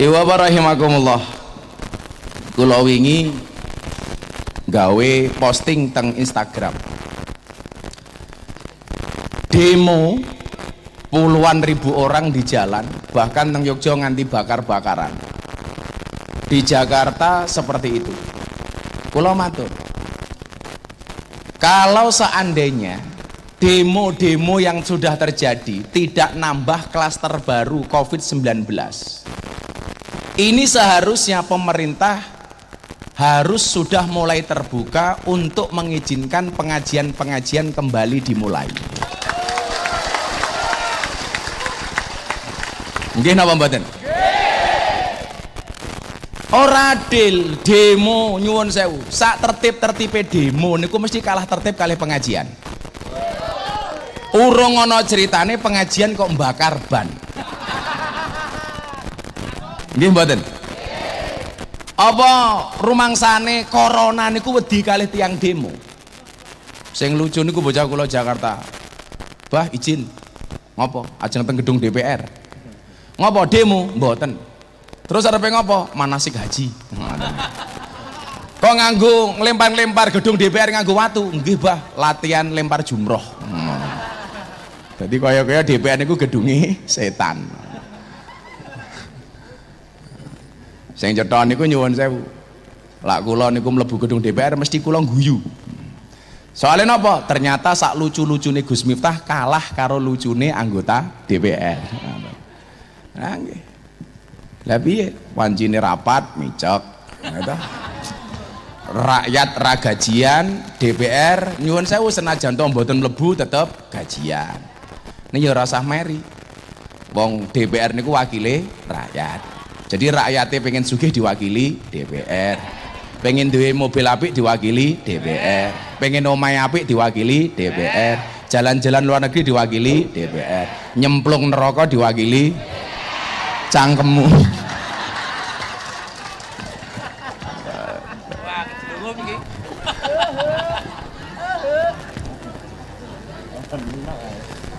Iwa rahimakumullah. Kula wingi gawe posting teng Instagram. Demo puluhan ribu orang di jalan, bahkan teng Yogyakarta nganti bakar-bakaran. Di Jakarta seperti itu. Kula matur. Kalau seandainya demo-demo yang sudah terjadi tidak nambah klaster baru COVID-19 ini seharusnya pemerintah harus sudah mulai terbuka untuk mengizinkan pengajian-pengajian kembali dimulai. Mungkin apa mboten? Ora adil demo nyuwun sewu. Sak tertib-tertibe demo niku mesti kalah tertib kali pengajian. Urung ana ceritane pengajian kok mbakar ban. Nggih mboten? Apa rumangsane corona niku wedi kalih tiang demo. Sing lucu niku bocah kula Jakarta. Bah izin. Ngopo? Ajeng teng gedung DPR. Ngopo demo? Mboten. Terus arepe ngopo? Manasik haji. Kok nganggo ngelempar-lempar gedung DPR nganggo watu? Nggih, Bah, latihan lempar jumroh. Jadi kaya-kaya DPR niku gedungi setan. Sing cetha niku nyuwun sewu. Lak kula niku mlebu gedung DPR mesti kula guyu. Soalnya napa? Ternyata sak lucu-lucune Gus Miftah kalah karo lucune anggota DPR. Nah, nggih. Lah piye? Rapat micok. Ngono Rakyat ra gajian, DPR nyuwun sewu senajan to mboten mlebu tetep gajian. Ini ya rasah meri. Wong DPR niku wakile rakyat. Jadi rakyatnya pengen sugih diwakili DPR. Pengen duwe mobil apik diwakili DPR. Pengen omai apik diwakili DPR. Jalan-jalan luar negeri diwakili DPR. Nyemplung neraka diwakili cangkemmu.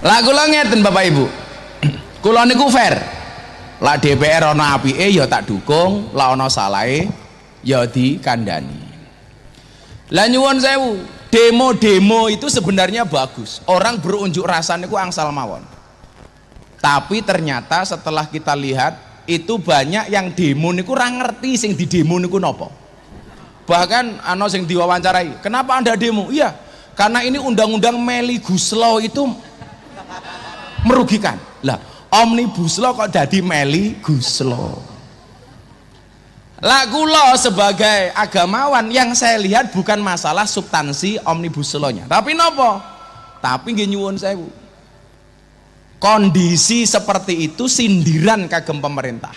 Lah kula ngeten Bapak Ibu. Kula niku fair. Lah DPR ana apike ya tak dukung, lah ana salahe ya dikandani. Lah nyuwun sewu, demo-demo itu sebenarnya bagus. Orang berunjuk rasa niku angsal mawon. Tapi ternyata setelah kita lihat itu banyak yang demo niku ora ngerti sing di demo niku nopo. Bahkan ana sing diwawancarai, "Kenapa Anda demo?" Iya, karena ini undang-undang Meli Guslo itu merugikan. Lah, omnibus law kok jadi Meli Guslo. Lah kula sebagai agamawan yang saya lihat bukan masalah substansi omnibus law-nya. Tapi nopo? Tapi nggih nyuwun sewu. Kondisi seperti itu sindiran kagem pemerintah.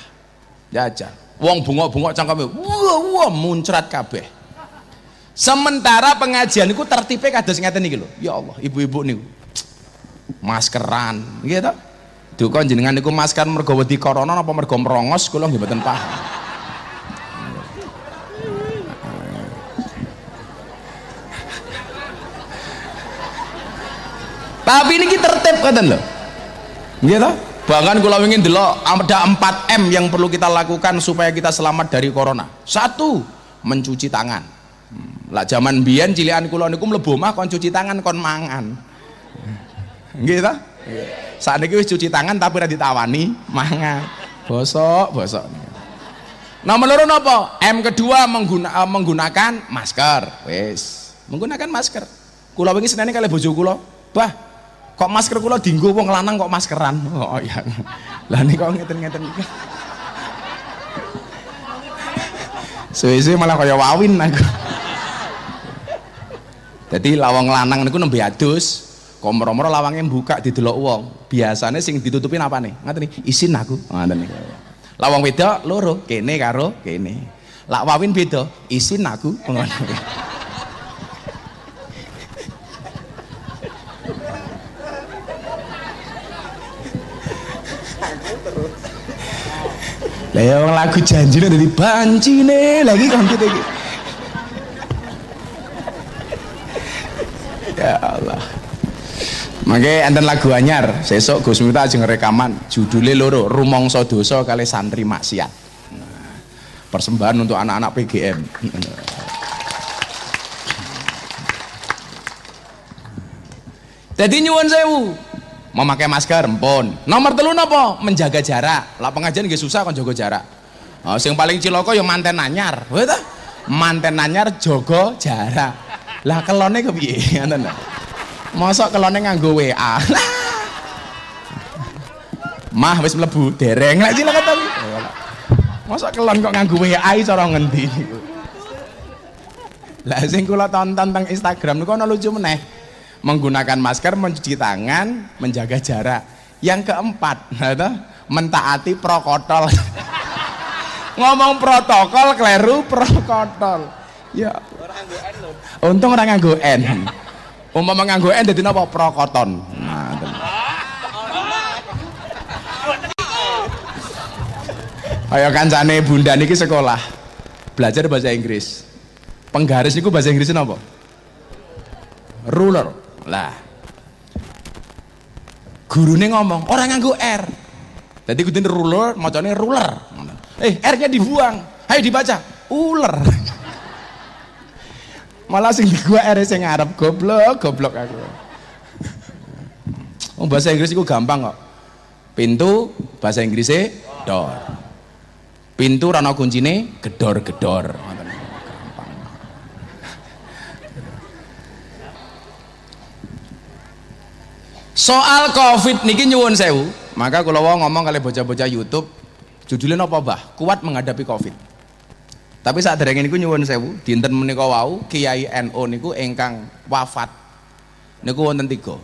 Jajal. Wong bungok-bungok cangkeme, wah wah muncrat kabeh. Sementara pengajian itu tertipe kados ngeten iki lho. Ya Allah, ibu-ibu niku maskeran gitu duka jenengan niku masker mergo wedi corona apa mergo merongos? Kula nggih mboten paham. Tapi ini kita tertib kan lho. Gitu bahkan kalau ingin delok ada 4 M yang perlu kita lakukan supaya kita selamat dari corona. Satu mencuci tangan. Hmm. lah zaman biyen cilian kula niku mlebu omah kon cuci tangan kon mangan. Nggih ta? Saat ini cuci tangan tapi ora ditawani mangan. Bosok, bosok. Nomor loro napa? M kedua mengguna, uh, menggunakan masker. Wis, menggunakan masker. Kula wingi senene kali bojo kula. Bah, kok masker kula dinggo wong lanang kok maskeran? Oh iya. Lah nih kok ngeten-ngeten iki. Malah kaya wawin aku. Jadi lawang lanang niku nembe adus, kok moro-moro lawangnya buka didelok wong. Biasanya sing ditutupin apa nih? Ngerti nih? Isin aku. Ngoten nih. Lawang beda loro kene karo kene. Lak wawin beda isin aku. Lah ya wong lagu janjine dadi bancine. Lagi kita iki. Ya Allah. Mangke enten lagu anyar, sesuk Gus Miftah ajeng rekaman, judulnya loro, Rumangsa Dosa kali santri maksiat. Persembahan untuk anak-anak PGM. Jadi nyuwun sewu, memakai masker empun. Nomor telu napa? Menjaga jarak. Lah pengajian nggih susah kon jaga jarak. Oh, sing paling ciloko ya manten anyar. Manten anyar jaga jarak. Lah kelone kepiye? Ngoten Mosok kelone nganggo WA. Mah wis mlebu dereng lek cilok to. Mosok kelon kok nganggo WA cara ngendi Lah sing kula tonton teng Instagram niku ana lucu meneh. Menggunakan masker, mencuci tangan, menjaga jarak. Yang keempat, mentaati protokol. Ngomong protokol kleru protokol. Ya. Untung orang nganggo N. Umpama nganggo N dadi napa? Prokoton. Nah, Ayo kancane bunda niki sekolah. Belajar bahasa Inggris. Penggaris niku bahasa Inggris napa? Ruler. Lah. Gurune ngomong, orang nganggo R. Jadi kudu ruler, macane ruler. Eh, R-nya dibuang. Ayo dibaca. Uler malah sing gua R sing ngarep goblok goblok aku. Oh, bahasa Inggris itu gampang kok. Pintu bahasa Inggrisnya door. Pintu rana kuncine gedor gedor soal covid niki nyuwun sewu. Maka kalau ngomong kali bocah-bocah YouTube judulnya apa bah kuat menghadapi covid tapi saat dereng niku nyuwun sewu, dinten menika wau Kiai NU niku ingkang wafat niku wonten tiga.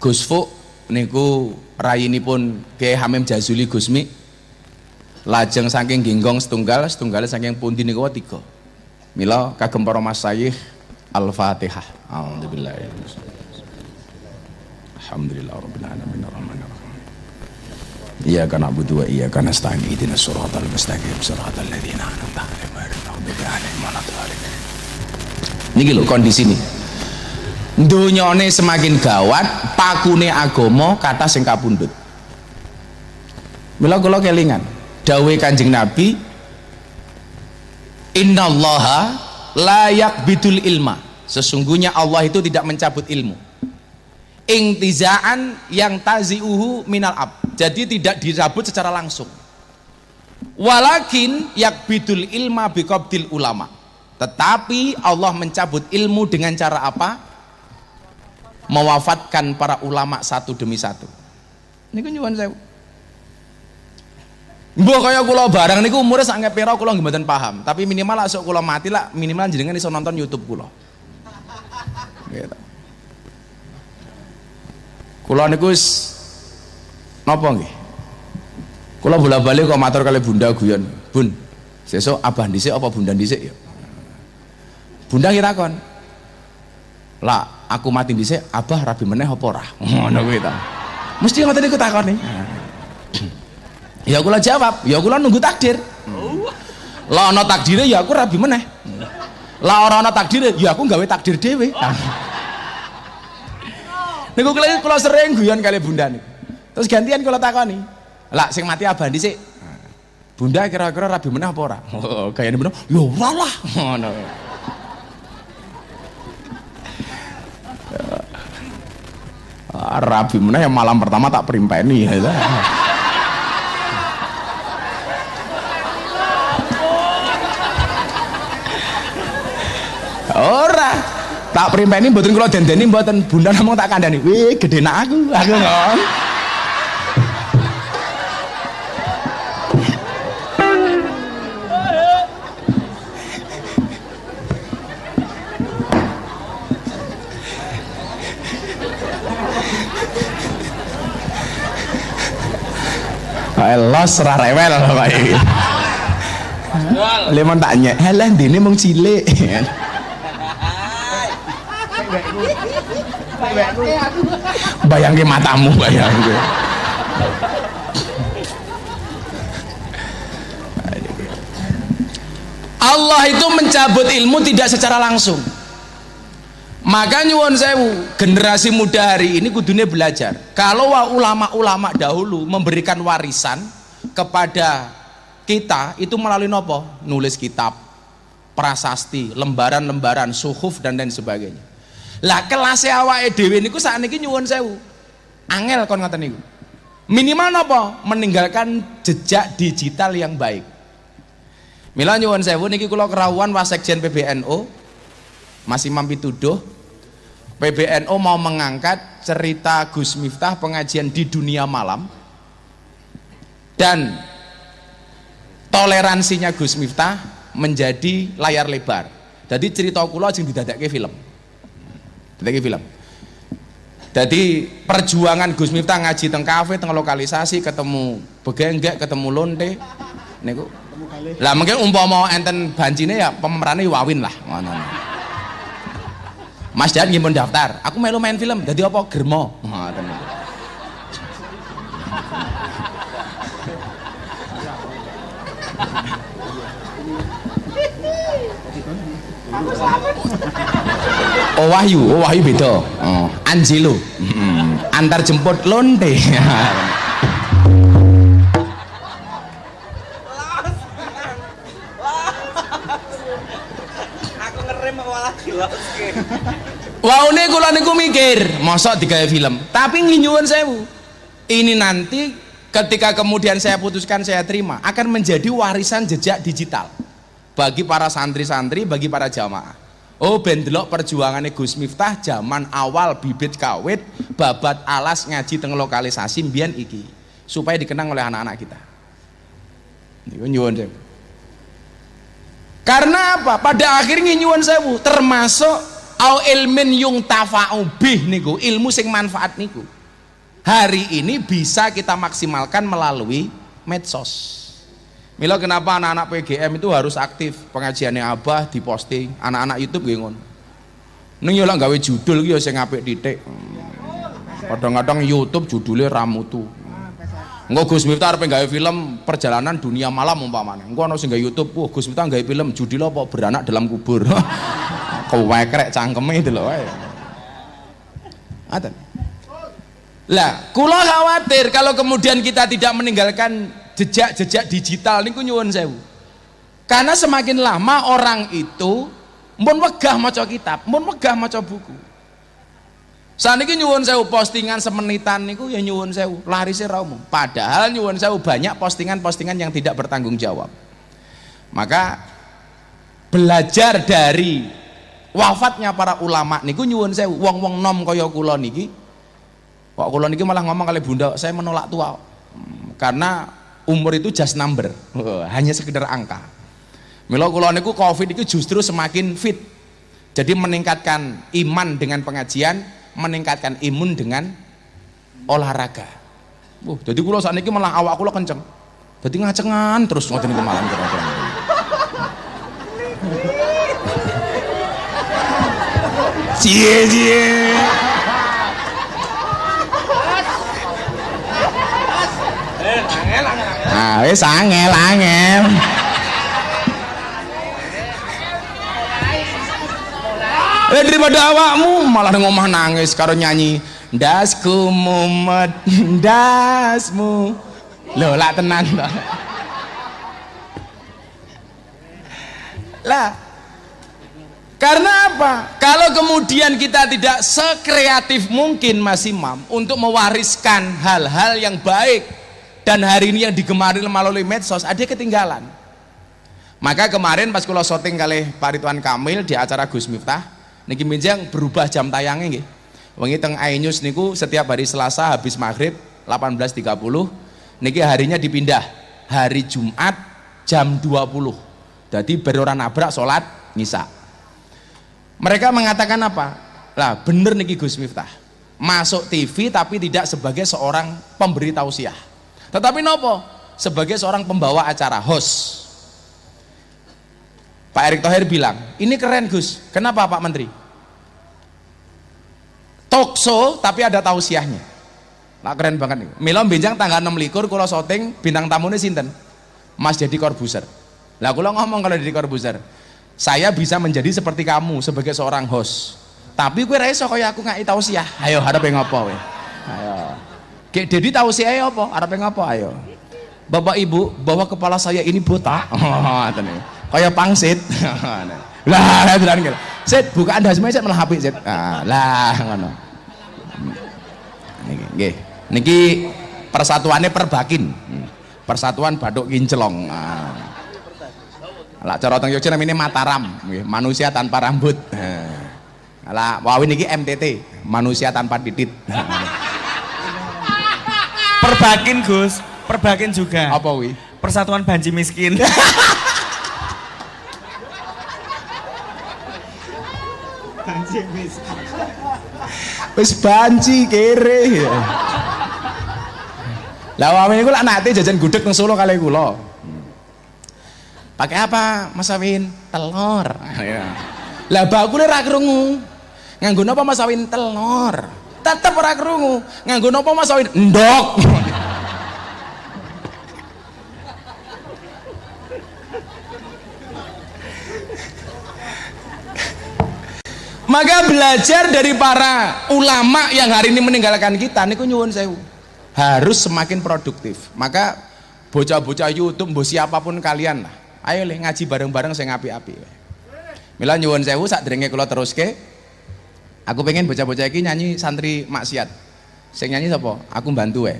Gus Fuk niku rayinipun Kiai Hamim Jazuli Gusmi lajeng saking ginggong setunggal setunggal saking pundi niku tiga. Mila kagem para masyayikh Al-Fatihah. Alhamdulillah. Alhamdulillah rabbil alamin arrahmanir إياك نعبد وإياك نستعين اهدنا الصراط المستقيم صراط الذين أنعمت عليهم غير المغضوب عليهم ولا الضالين niki lho kondisi ini donyane semakin gawat pakune agama kata sing kapundhut mila kula kelingan dawuhe Kanjeng Nabi innallaha la yaqbidul ilma sesungguhnya Allah itu tidak mencabut ilmu intizaan yang taziuhu minal ab. Jadi tidak dirabut secara langsung. Walakin yakbidul ilma biqabdil ulama. Tetapi Allah mencabut ilmu dengan cara apa? Mewafatkan para ulama satu demi satu. Ini kan nyuwun saya Mbah kaya kula barang niku umure sak ngepira kula nggih mboten paham, tapi minimal lah sok kula mati lah minimal jenengan iso nonton YouTube kula. Gitu. Kula niku wis napa nggih? Kula bola-balik kok matur kali Bunda guyon. Bun, sesuk abah dhisik apa bunda dhisik ya? Bunda kita kon. Lah, aku mati dhisik, abah rabi meneh apa ora? Ngono kuwi ta. Mesti ngoten niku takoni. Ya kula jawab, ya kula nunggu takdir. Lah ana takdire ya aku rabi meneh. Lah ora ana takdire ya aku gawe takdir dhewe. Niku kula kula sering guyon kali bunda nih. Terus gantian kula takoni. Lah sing mati abah sih. Bunda kira-kira rabi meneh apa ora? Oh, kayane bener. Ya ora lah. Ngono. Ah, rabi meneh yang malam pertama tak perimpeni ya. Ora tak primpeni mboten kula dendeni mboten. Bunda namung tak kandhani. Wih gede nak aku. Aku ngon Los serah rewel Pak. Iki. Lemon tanya, "Halah ndene mung cilik." Bayangke matamu bayangke Allah itu mencabut ilmu tidak secara langsung. Maka nyuwun sewu generasi muda hari ini kudunya belajar. Kalau ulama-ulama dahulu memberikan warisan kepada kita itu melalui nopo? Nulis kitab prasasti lembaran-lembaran suhuf dan lain sebagainya lah kelas awake dhewe niku sakniki nyuwun sewu. Angel kon ngoten niku. Minimal nopo meninggalkan jejak digital yang baik. Mila nyuwun sewu niki kula kerawuan wasekjen PBNU masih mampi tuduh PBNU mau mengangkat cerita Gus Miftah pengajian di dunia malam. Dan toleransinya Gus Miftah menjadi layar lebar. Jadi cerita kula sing didadakke film. Didadakke film. Jadi perjuangan Gus Miftah ngaji teng kafe, teng lokalisasi, ketemu begenggek, ketemu lonte, niku. Lah mungkin umpama enten bancine ya pemerane wawin lah. Ngono. Mas Jan ngimpun daftar. Aku melu main film jadi apa? Germo ngoten Oh Wahyu, oh Wahyu beda. Oh, Anjilo. Hmm. Antar jemput lonte. Wah ini kula niku mikir, mosok digawe film. Tapi nginyuwun sewu. Ini nanti ketika kemudian saya putuskan saya terima akan menjadi warisan jejak digital bagi para santri-santri, bagi para jamaah. Oh bendelok perjuangannya Gus Miftah zaman awal bibit kawit babat alas ngaji teng lokalisasi mbiyen iki supaya dikenang oleh anak-anak kita. Nyuwun. Karena apa? Pada akhirnya nyuwun sewu termasuk au ilmin yung tafa'u bih niku ilmu sing manfaat niku hari ini bisa kita maksimalkan melalui medsos Mila kenapa anak-anak PGM itu harus aktif? Pengajiannya abah diposting. Anak-anak YouTube nggih ngono ning yo gawe judul ki yo sing apik titik kadang-kadang YouTube judulnya ramutu. Engko Gus Miftah arep gawe film perjalanan dunia malam umpamane. Engko ana sing gawe YouTube, wah Gus Miftah gawe film judul apa? Beranak dalam kubur. kewekrek cangkeme itu loh Ada. Lah, kula khawatir kalau kemudian kita tidak meninggalkan jejak-jejak digital niku nyuwun sewu. Karena semakin lama orang itu mun wegah maca kitab, mun wegah maca buku. Saniki nyuwun sewu postingan semenitan niku ya nyuwun sewu, larisnya ra umum. Padahal nyuwun sewu banyak postingan-postingan yang tidak bertanggung jawab. Maka belajar dari wafatnya para ulama niku nyuwun saya wong-wong nom kaya kula niki kok kula niki malah ngomong kali bunda saya menolak tua hmm, karena umur itu just number. Hanya sekedar angka. Milo kula niku covid itu justru semakin fit. Jadi meningkatkan iman dengan pengajian meningkatkan imun dengan olahraga. Uh, jadi kula saat ini malah awak kula kenceng. Jadi ngacengan terus ngoten niku malam cie cie ah wis angel angel. Eh daripada awakmu malah ngomong nangis karo nyanyi dasku mumet dasmu lho lah tenan lah karena apa? Kalau kemudian kita tidak sekreatif mungkin Mas Imam untuk mewariskan hal-hal yang baik dan hari ini yang digemari melalui medsos ada ketinggalan. Maka kemarin pas kalau syuting kali Pak Ridwan Kamil di acara Gus Miftah, niki minjang berubah jam tayangnya nggih. Wengi teng iNews niku setiap hari Selasa habis maghrib 18.30 niki harinya dipindah hari Jumat jam 20. Jadi beroran nabrak sholat ngisa mereka mengatakan apa? Lah bener nih Gus Miftah. Masuk TV tapi tidak sebagai seorang pemberi tausiah. Tetapi nopo? Sebagai seorang pembawa acara host. Pak Erick Thohir bilang, ini keren Gus. Kenapa Pak Menteri? Talk show tapi ada tausiahnya. Nah keren banget nih. Milo benjang tanggal 6 likur kalau syuting bintang tamunya sinten? Mas Deddy Corbuzier. Lah kalau ngomong kalau Deddy Corbuzier, saya bisa menjadi seperti kamu sebagai seorang host Tapi kowe ra iso kaya aku ngaki tausiah. Ayo harepe ngopo kowe? Ayo. Kek Dedi tausiah apa? Arepe ngopo ayo? Bapak Ibu, bahwa kepala saya ini botak. Oh, ngoten Kaya pangsit. lah, tenan gitu. Sit, bukaan dasme sit malah apik sit. Ah, lah ngono. Niki. Niki persatuannya perbakin. Persatuan Baduk Kincelong. Ah. Lah cara teng Yogyakarta namanya Mataram, manusia tanpa rambut. Lah wawin niki MTT, manusia tanpa titit. Perbakin Gus, perbakin juga. Apa wi? Persatuan Banji Miskin. Wis banci kere. Lah wamin iku lak nate jajan gudeg nang Solo kali kula. Pakai apa Mas Awin? Telur. Lah bakule ra krungu. Nganggo napa Mas Awin? Telur. Tetep ora krungu. Nganggo napa Mas Awin? Ndok. Maka belajar dari para ulama yang hari ini meninggalkan kita niku nyuwun sewu. Harus semakin produktif. Maka bocah-bocah YouTube, mbok siapa pun kalian lah. Ayo le ngaji bareng-bareng saya ngapi-api. Mila nyuwun sewu sak derenge kula teruske. Aku pengen bocah-bocah iki nyanyi santri maksiat. Sing nyanyi sapa? Aku bantu wae.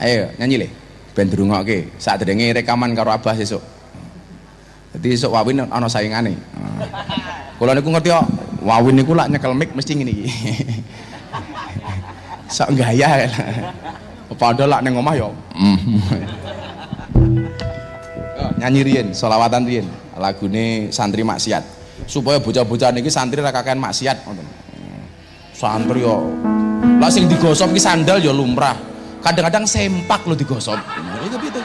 Ayo nyanyi le. Drungokke sak derenge rekaman karo Abah sesuk. Jadi sok wawin ana saingane. Kula niku ngerti kok, wawin niku lak nyekel mic mesti iki. sok gaya. Padahal lak ning omah ya. Nyanyi riyen, selawatan riyen, lagune santri maksiat. Supaya bocah-bocah niki santri ra kakean maksiat ngoten. Santri yo. Lah sing digosok ki sandal ya lumrah. Kadang-kadang sempak lo digosok. Itu piye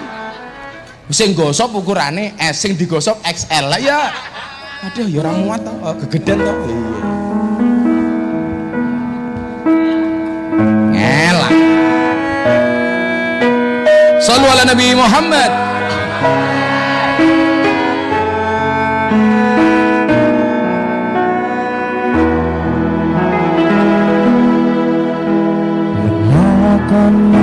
sing gosok ukurane S sing digosok XL lah ya aduh ya orang muat oh, kegedean tau iya ngelak Sallu ala Nabi Muhammad on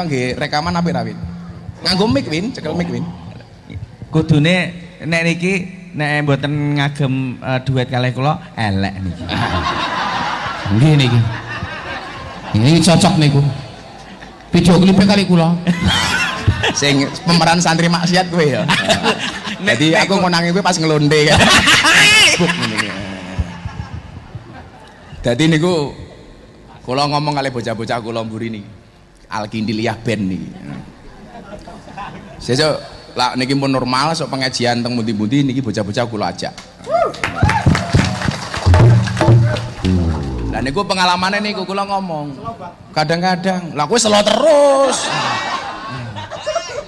Kira-kira nggih rekaman apa ra Win? Nganggo mic Win, cekel mic Win. Kudune nek niki nek mboten ngagem eh, duet kalih kula elek niki. Nggih niki. Ini cocok niku. Video klipnya kali kula. Sing pemeran santri maksiat kowe ya. Jadi aku ngonangi kowe pas ngelonde kan. Dadi niku kula ngomong kali bocah-bocah kula mburi niki. Alkindiliyah band niki. Sesuk lah niki pun normal sok pengajian teng mundi-mundi niki bocah-bocah kula ajak. Lah niku pengalamane niku kula ngomong. Kadang-kadang, lah kowe selo terus.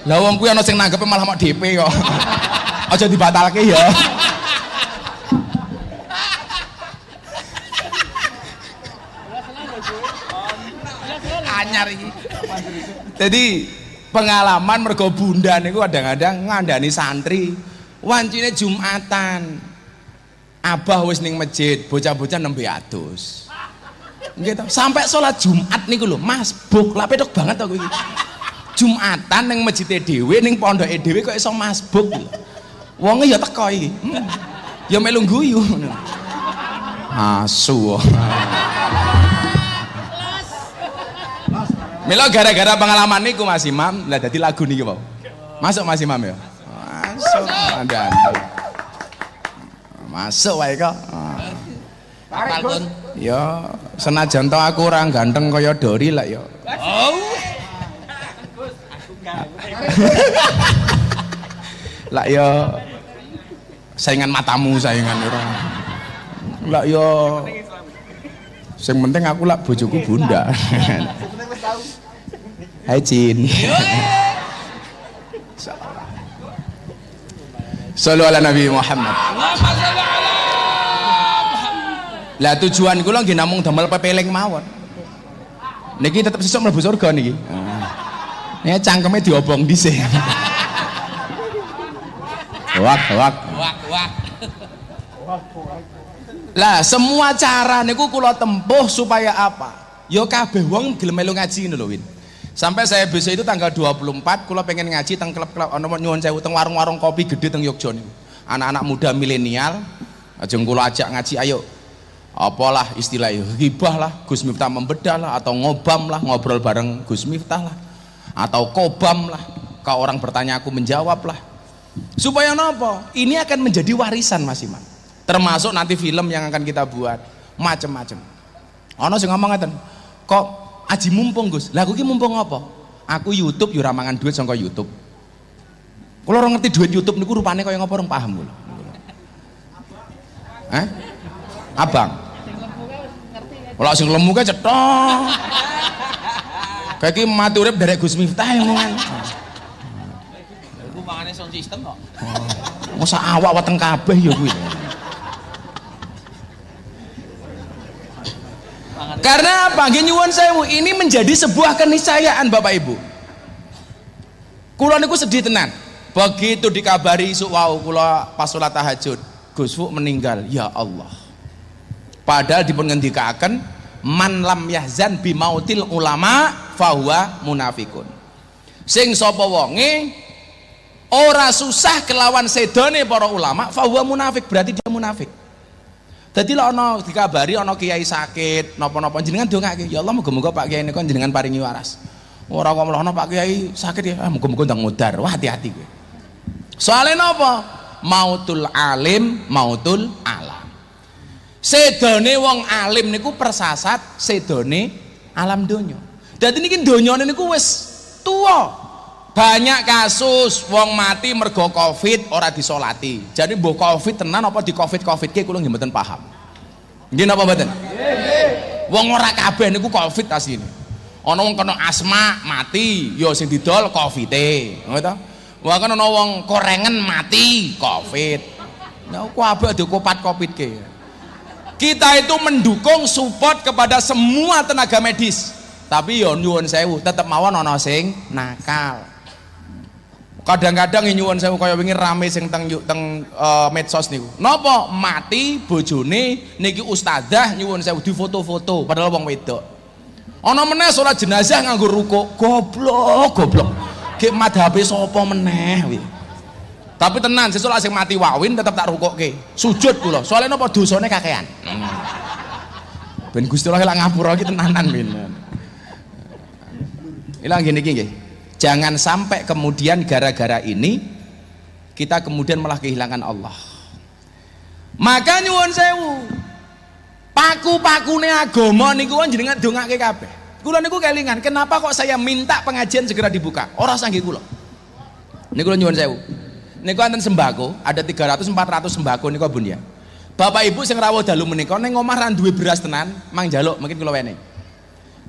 Lah wong kuwi ana sing nanggepe malah mau DP kok. Aja dibatalke ya. Jadi pengalaman mergo bunda niku kadang-kadang ngandani santri wancine Jumatan. Abah wis ning masjid, bocah-bocah nembe atus. To. Sampai sholat Jumat niku lho, masbuk. Lah pedok banget aku iki. Jumatan ning masjide dhewe ning pondoke dhewe kok iso masbuk lho. Wonge ya teko iki. Hmm. Ya melu guyu. Asu. Mila gara-gara pengalaman niku Mas Imam, lah dadi lagu niki mau. Masuk Mas Imam ya. Masuk mandan. Masuk wae kok. Apal pun. Ya, senajan to aku ora ganteng kaya Dori lah ya. lah ya saingan matamu saingan ora. Lah ya sing penting aku lah bojoku bunda. Hai Cin. Sallu ala Nabi Muhammad. Lah tujuan kula nggih namung damel pepeling mawon. Niki tetep sesuk mlebu surga niki. Ya cangkeme diobong dhisik. Wak wak. Wak wak. Lah semua cara niku kula tempuh supaya apa? Ya kabeh wong gelem melu ngaji ngono lho Win. Sampai saya besok itu tanggal 24 kula pengen ngaji teng klub-klub ana nyuwun sewu teng warung-warung kopi gede teng Yogyakarta. Anak-anak muda milenial ajeng kula ajak ngaji ayo. Apalah istilahnya hibah lah Gus Miftah membedah lah atau ngobam lah ngobrol bareng Gus Miftah lah. Atau kobam lah kalau orang bertanya aku menjawab lah. Supaya nopo? Ini akan menjadi warisan Mas Iman. Termasuk nanti film yang akan kita buat. Macem-macem. Ono sing ngomong kok aji mumpung Gus lah aku ki mumpung apa aku YouTube yo mangan duit saka YouTube kalau orang ngerti duit YouTube niku rupane kaya ngapa orang paham kula Hah? Abang. Kalau sing lemu kan cetok. Kayak iki mati urip derek Gus Miftah yang ngomongan. Iku mangane sound system kok. Masa awak weteng kabeh ya kuwi. Karena apa? Nyuwun sewu, ini menjadi sebuah keniscayaan Bapak Ibu. Kula niku sedih tenan. Begitu dikabari isuk wau kula pas salat tahajud, Gus meninggal. Ya Allah. Padahal dipun ngendikaken man lam yahzan bi mautil ulama fahuwa munafikun. Sing sapa wonge ora susah kelawan sedone para ulama fahuwa munafik berarti dia munafik. Dadi lek ana dikabari ana kiai sakit napa-napa jenengan dongake ya Allah muga-muga Pak Kiai niku jenengan paringi waras. Ora kok mlono Pak Kiai sakit ya ah muga-muga mudar. Wah hati-hati kowe. Soale napa? Mautul alim, mautul alam. Sedone wong alim niku persasat sedone alam donya. Dadi niki donyane niku wis tuwa. Banyak kasus wong mati mergo Covid ora disolati. Jadi mbok Covid tenan apa di Covid-Covid ke kula nggih mboten paham. Nggih napa mboten? Wong ora kabeh niku Covid asline. Ana wong kena asma mati, ya sing didol Covid-e. Ngono? Wong kan ana wong korengen mati Covid. Nah, kabeh dikopat Covid ke. Kita itu mendukung support kepada semua tenaga medis. Tapi yo nyuwun sewu, tetep mawon ana sing nakal. Kadang-kadang nyuwun sewu kaya wingi rame sing teng teng uh, medsos niku. Napa mati bojone niki ustazah nyuwun sewu di foto-foto padahal wong wedok. Ana meneh salat jenazah nganggo ruko. Goblok, goblok. Ki madhabe sapa meneh kuwi. Tapi tenan sesuk lak sing mati wawin tetep tak rukokke. Sujud kula. Soalnya napa dosane kakean. Ben Gusti Allah lak ngapura iki tenanan ben. Ilang gini gini. Jangan sampai kemudian gara-gara ini kita kemudian malah kehilangan Allah. Maka nyuwun sewu. Paku-pakune agama niku kan jenengan dongake kabeh. Kula niku kelingan, kenapa kok saya minta pengajian segera dibuka? Ora sanggih kula. Niku kula nyuwun sewu. Niku wonten sembako, ada 300 400 sembako niku Bun ya. Bapak Ibu sing rawuh dalu menika ning omah ra duwe beras tenan, mang jaluk mungkin kula wenehi.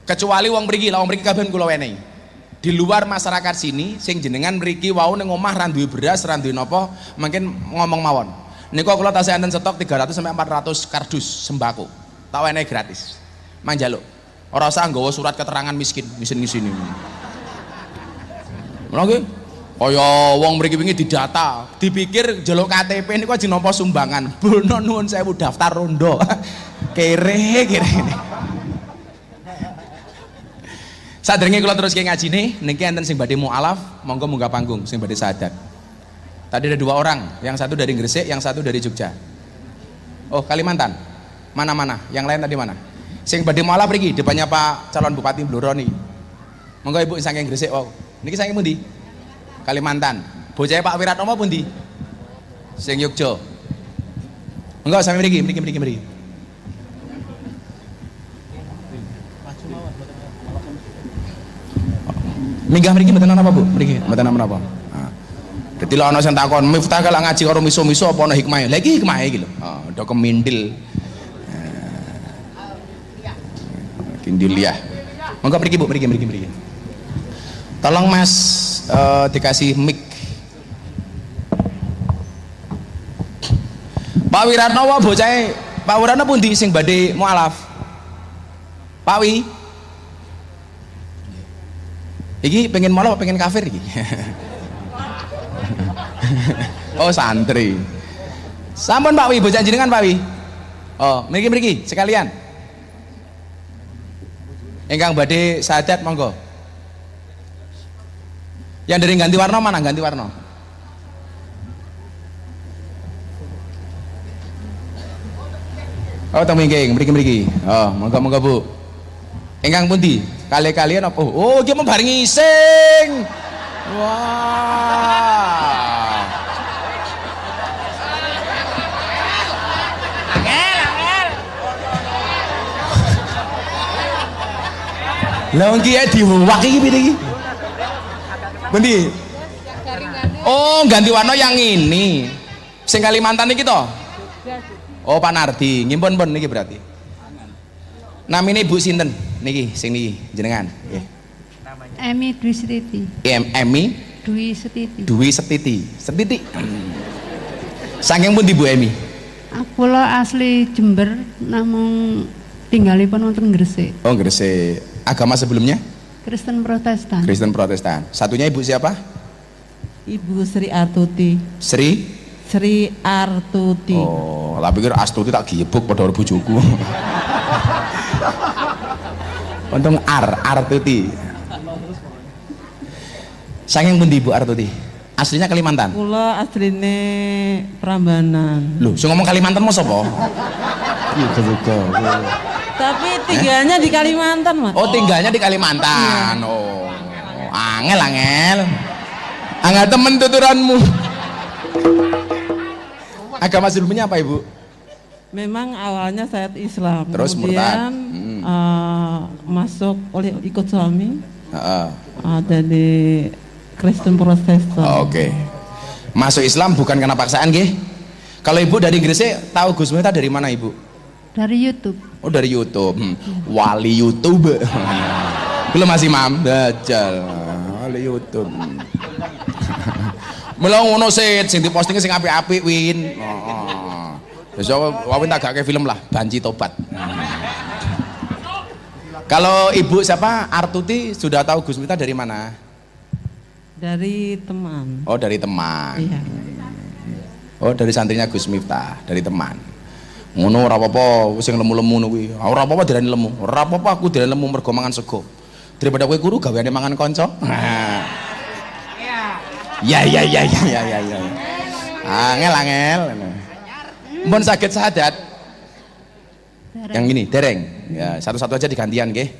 Kecuali wong mriki, lah wong mriki kabeh kula wenehi. Di luar masyarakat sini sing jenengan mriki wau ning omah ra duwe beras, ra duwe mungkin ngomong mawon. Niku kula tasih enten stok 300 sampai 400 kardus sembako. Tak wenehi gratis. Mang jaluk. Ora usah nggawa surat keterangan miskin, miskin-miskin ini. Ngono ki? Kaya wong mriki wingi didata, dipikir jaluk KTP niku aja nampa sumbangan. Bono nuwun sewu daftar rondo. kere kere. Sadurunge kula terus ke ngajine, niki enten sing badhe mualaf, monggo munggah panggung sing badhe sadat. Tadi ada dua orang, yang satu dari Gresik, yang satu dari Jogja. Oh, Kalimantan. Mana-mana? Yang lain tadi mana? Sing badhe mualaf mriki depannya Pak calon Bupati Blora nih. Monggo Ibu saking Gresik wow. Niki saking pundi? Kalimantan. Bocah Pak Wiratno pundi? Sing Yogja. Enggak sampai mriki, mriki mriki mriki. Minggah mriki mboten apa, Bu? Mriki mboten ana apa. Dadi lek ana sing takon, "Miftah kalau ngaji karo miso-miso apa ana hikmahe?" Lah iki hikmahe iki lho. Heeh, do kemindil. Kindiliah. Monggo mriki Bu, mriki mriki mriki. Tolong Mas eh, dikasih mic. Pak Wiratno wa bocahe Pak Wiratno pundi sing badhe mualaf? Pak Wi. Iki pengen apa pengen kafir iki? oh santri. Sampun Pak Wi, bocah jenengan Pak Wi. Oh, mriki-mriki sekalian. Ingkang badhe sadat monggo. Yang dari ganti warna mana? Ganti warna. Oh, teng mingking, mriki-mriki. Oh, monggo-monggo Bu. Ingkang pundi? Kali kalian apa? Oh, iki mau bareng ngising. Wah. Lah wong kiye diwak iki? Pundi? Oh, ganti warna yang ini. Sing Kalimantan iki to? Oh, Pak Nardi. Ngimpun pun niki berarti. Namine Ibu sinten? Niki, sing niki jenengan. Nggih. Emi Dwi Setiti. Em Emi Dwi Setiti. Dwi Setiti. Setiti. Saking pundi Bu Emi? Aku lo asli Jember, namun tinggalipun wonten Gresik. Oh, Gresik. Agama sebelumnya? Kristen Protestan. Kristen Protestan. Satunya Ibu siapa? Ibu Sri Artuti. Sri? Sri Artuti. Oh, lah pikir Astuti tak gibuk padha bojoku. Untung Ar, Artuti. Saking pundi Ibu Artuti? Aslinya Kalimantan. Kula asline Prambanan. Loh, sing ngomong Kalimantan mau sapa? Iya, juga. Tapi tinggalnya di Kalimantan, Mas. Oh, tinggalnya di Kalimantan. Oh. Angel, angel. Angel temen tuturanmu. Agama sebelumnya apa, Ibu? Memang awalnya saya Islam. Terus kemudian murtad. Hmm. eh, masuk oleh ikut suami Heeh. eh, jadi Kristen Protestan. Oke. Masuk Islam bukan karena paksaan, nggih. Kalau Ibu dari Gresik, tahu Gus Miftah dari mana, Ibu? Dari YouTube. Oh, dari YouTube. Hmm. Wali YouTube. Belum masih mam, dajal. Wali YouTube. Mula ngono sih, sing diposting sing apik-apik Win. Heeh. Besok wawin tak gak film lah, banci tobat. Kalau ibu siapa Artuti sudah tahu Gus Miftah dari mana? Dari teman. Oh dari teman. Iya. Oh dari santrinya Gus Miftah, dari teman. ngono ora apa-apa sing lemu-lemu kuwi ora apa-apa dirani lemu ora apa-apa aku dirani lemu mergo mangan sego daripada kowe guru gaweane mangan kanca ya ya ya ya ya ya ya angel angel Mohon sakit sahadat yang ini dereng. Ya satu-satu aja digantian nggih.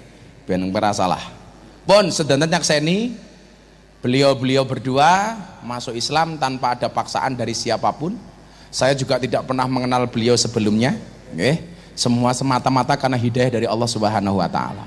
Ben ora salah. Pun sedanten nyakseni beliau-beliau berdua masuk Islam tanpa ada paksaan dari siapa pun. Saya juga tidak pernah mengenal beliau sebelumnya okay? semua semata-mata karena hidayah dari Allah Subhanahu wa taala.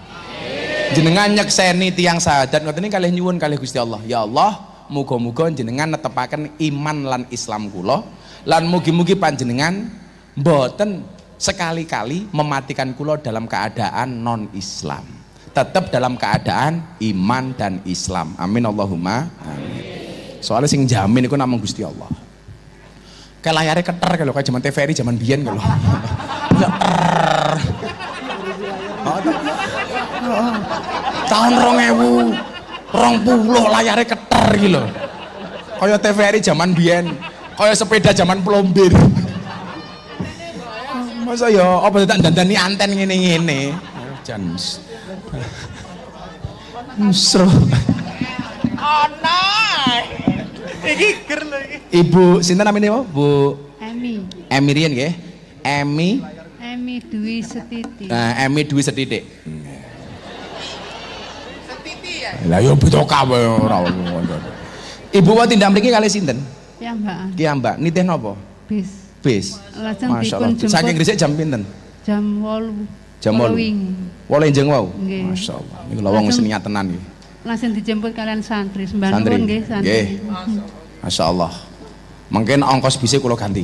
Jenengan nyakseni tiang sahadat ngoten ini kalian nyuwun kalian Gusti Allah. Ya Allah muga-muga jenengan netepaken iman lan Islam kula lan mugi-mugi panjenengan mboten sekali-kali mematikan kula dalam keadaan non Islam tetap dalam keadaan iman dan Islam. Amin Allahumma. Amin. Soalnya sing jamin itu namung Gusti Allah. Kayak layarnya keter kalau kayak zaman TVRI zaman biyen kalau tahun rong ewu rong puluh layarnya keter gitu kayak TVRI zaman biyen kayak sepeda zaman plombir masa ya apa tidak dandani anten ngene-ngene jans Musro. Ana. Iki ger lho iki. Ibu sinten namanya apa? Bu Emi Emi Rian nggih. Emi Emi Dwi Setiti nah, Emi Dwi Setitik. Setiti ya. Lah yo beda kawe ora. Ibu wa tindak mriki kali sinten? Yang mbak Ki Mbak, nitih napa? bis Bis. lajeng Masya dipun Allah. Saking gresik jam pinten? jam 8 Jam 8. Wole enjeng wau. Nggih. Masya Allah. Niku lawang Langsung- seni tenan iki. langsung dijemput kalian santri sembah nuwun nggih santri Nggih. Masya Allah. Mungkin ongkos bisa kulo ganti.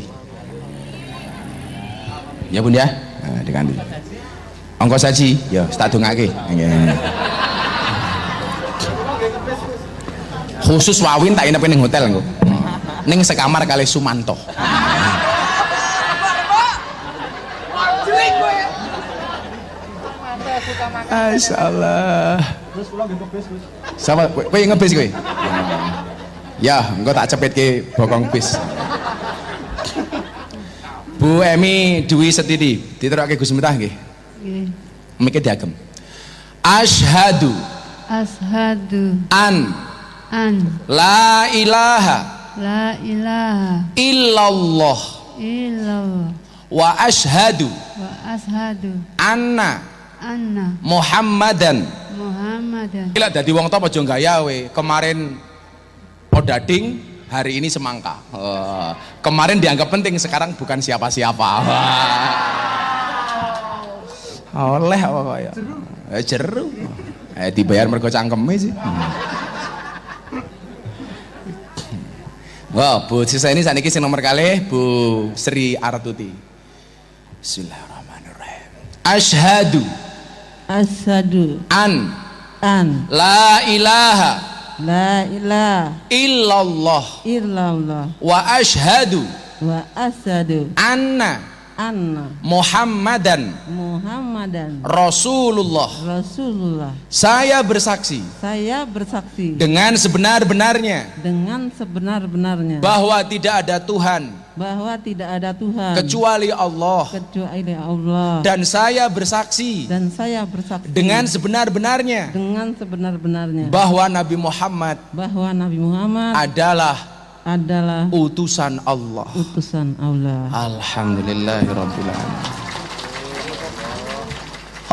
Ya bun ya, nah, diganti. Ongkos haji, ya tak dongake. Nggih. Khusus wawin tak inep ning hotel engko. Ning sekamar kali Sumanto. Masyaallah. Sama, kowe ngebis kowe. Ya, engko tak cepet ke bokong bis. Bu Emi Dwi Setidi, diterokke Gus Miftah nggih. Nggih. Mike diagem. Asyhadu ashadu an an la ilaha la ilaha illallah illallah wa asyhadu wa ashadu anna anna Muhammadan muhammadan Gila dadi wong top aja gaya we. Kemarin Odading, hari ini semangka. Eh, kemarin dianggap penting, sekarang bukan siapa-siapa. Oleh apa kok ya? Eh, jeru. Eh dibayar mergo cangkeme sih. Wah, Bu sisa ini saat ini sing nomor kali Bu Sri Artuti. Bismillahirrahmanirrahim. Ashadu. Asyhadu an. An. La ilaha. La ilaha illallah. Illallah. Wa ashhadu wa asyhadu anna anna Muhammadan. Muhammadan. Rasulullah. Rasulullah. Saya bersaksi Saya bersaksi dengan sebenar-benarnya. dengan sebenar-benarnya. Bahwa tidak ada Tuhan. Bahwa tidak ada Tuhan. Kecuali Allah. Kecuali Allah. Dan saya bersaksi dan saya bersaksi dengan sebenar-benarnya. dengan sebenar-benarnya. Bahwa Nabi Muhammad bahwa Nabi Muhammad adalah adalah utusan Allah. utusan Allah. Alhamdulillahirabbil alamin.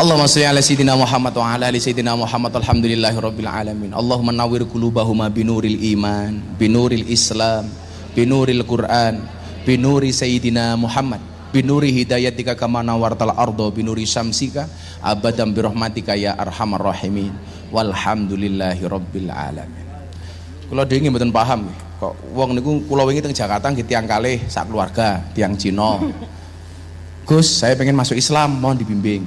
Allahumma shalli ala sayyidina Muhammad wa ala ali sayyidina Muhammad alhamdulillahirabbil alamin. Allahumma nawwir qulubahuma binuril iman, binuril Islam, binuril Quran, binuri sayyidina Muhammad, binuri hidayatika kama nawartal ardo binuri syamsika abadan birahmatika ya arhamar rahimin. Walhamdulillahirabbil alamin. Kula dhewe nggih mboten paham kok wong niku kula wingi teng Jakarta nggih tiang kalih sak keluarga, tiang Cina. Gus, saya pengen masuk Islam, mohon dibimbing.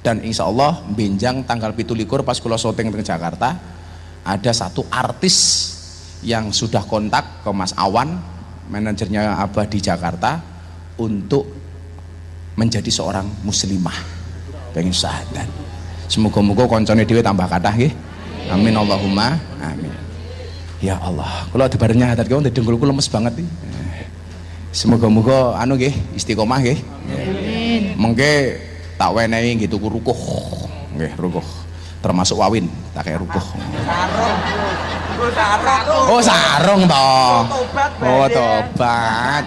Dan insya Allah benjang tanggal pitu likur pas kula syuting teng Jakarta ada satu artis yang sudah kontak ke Mas Awan, manajernya Abah di Jakarta untuk menjadi seorang muslimah. Pengen syahadat. Semoga-moga koncone dhewe tambah kathah nggih. Amin Allahumma amin. Ya Allah, kalau ada barangnya hadat kau, dengkulku lemes banget nih. Semoga-moga anu nggih istiqomah nggih. Mengke tak wenehi gitu ku rukuh. Nggih, rukuh. Termasuk wawin, tak kayak rukuh. Oh, sarung toh. Oh, tobat.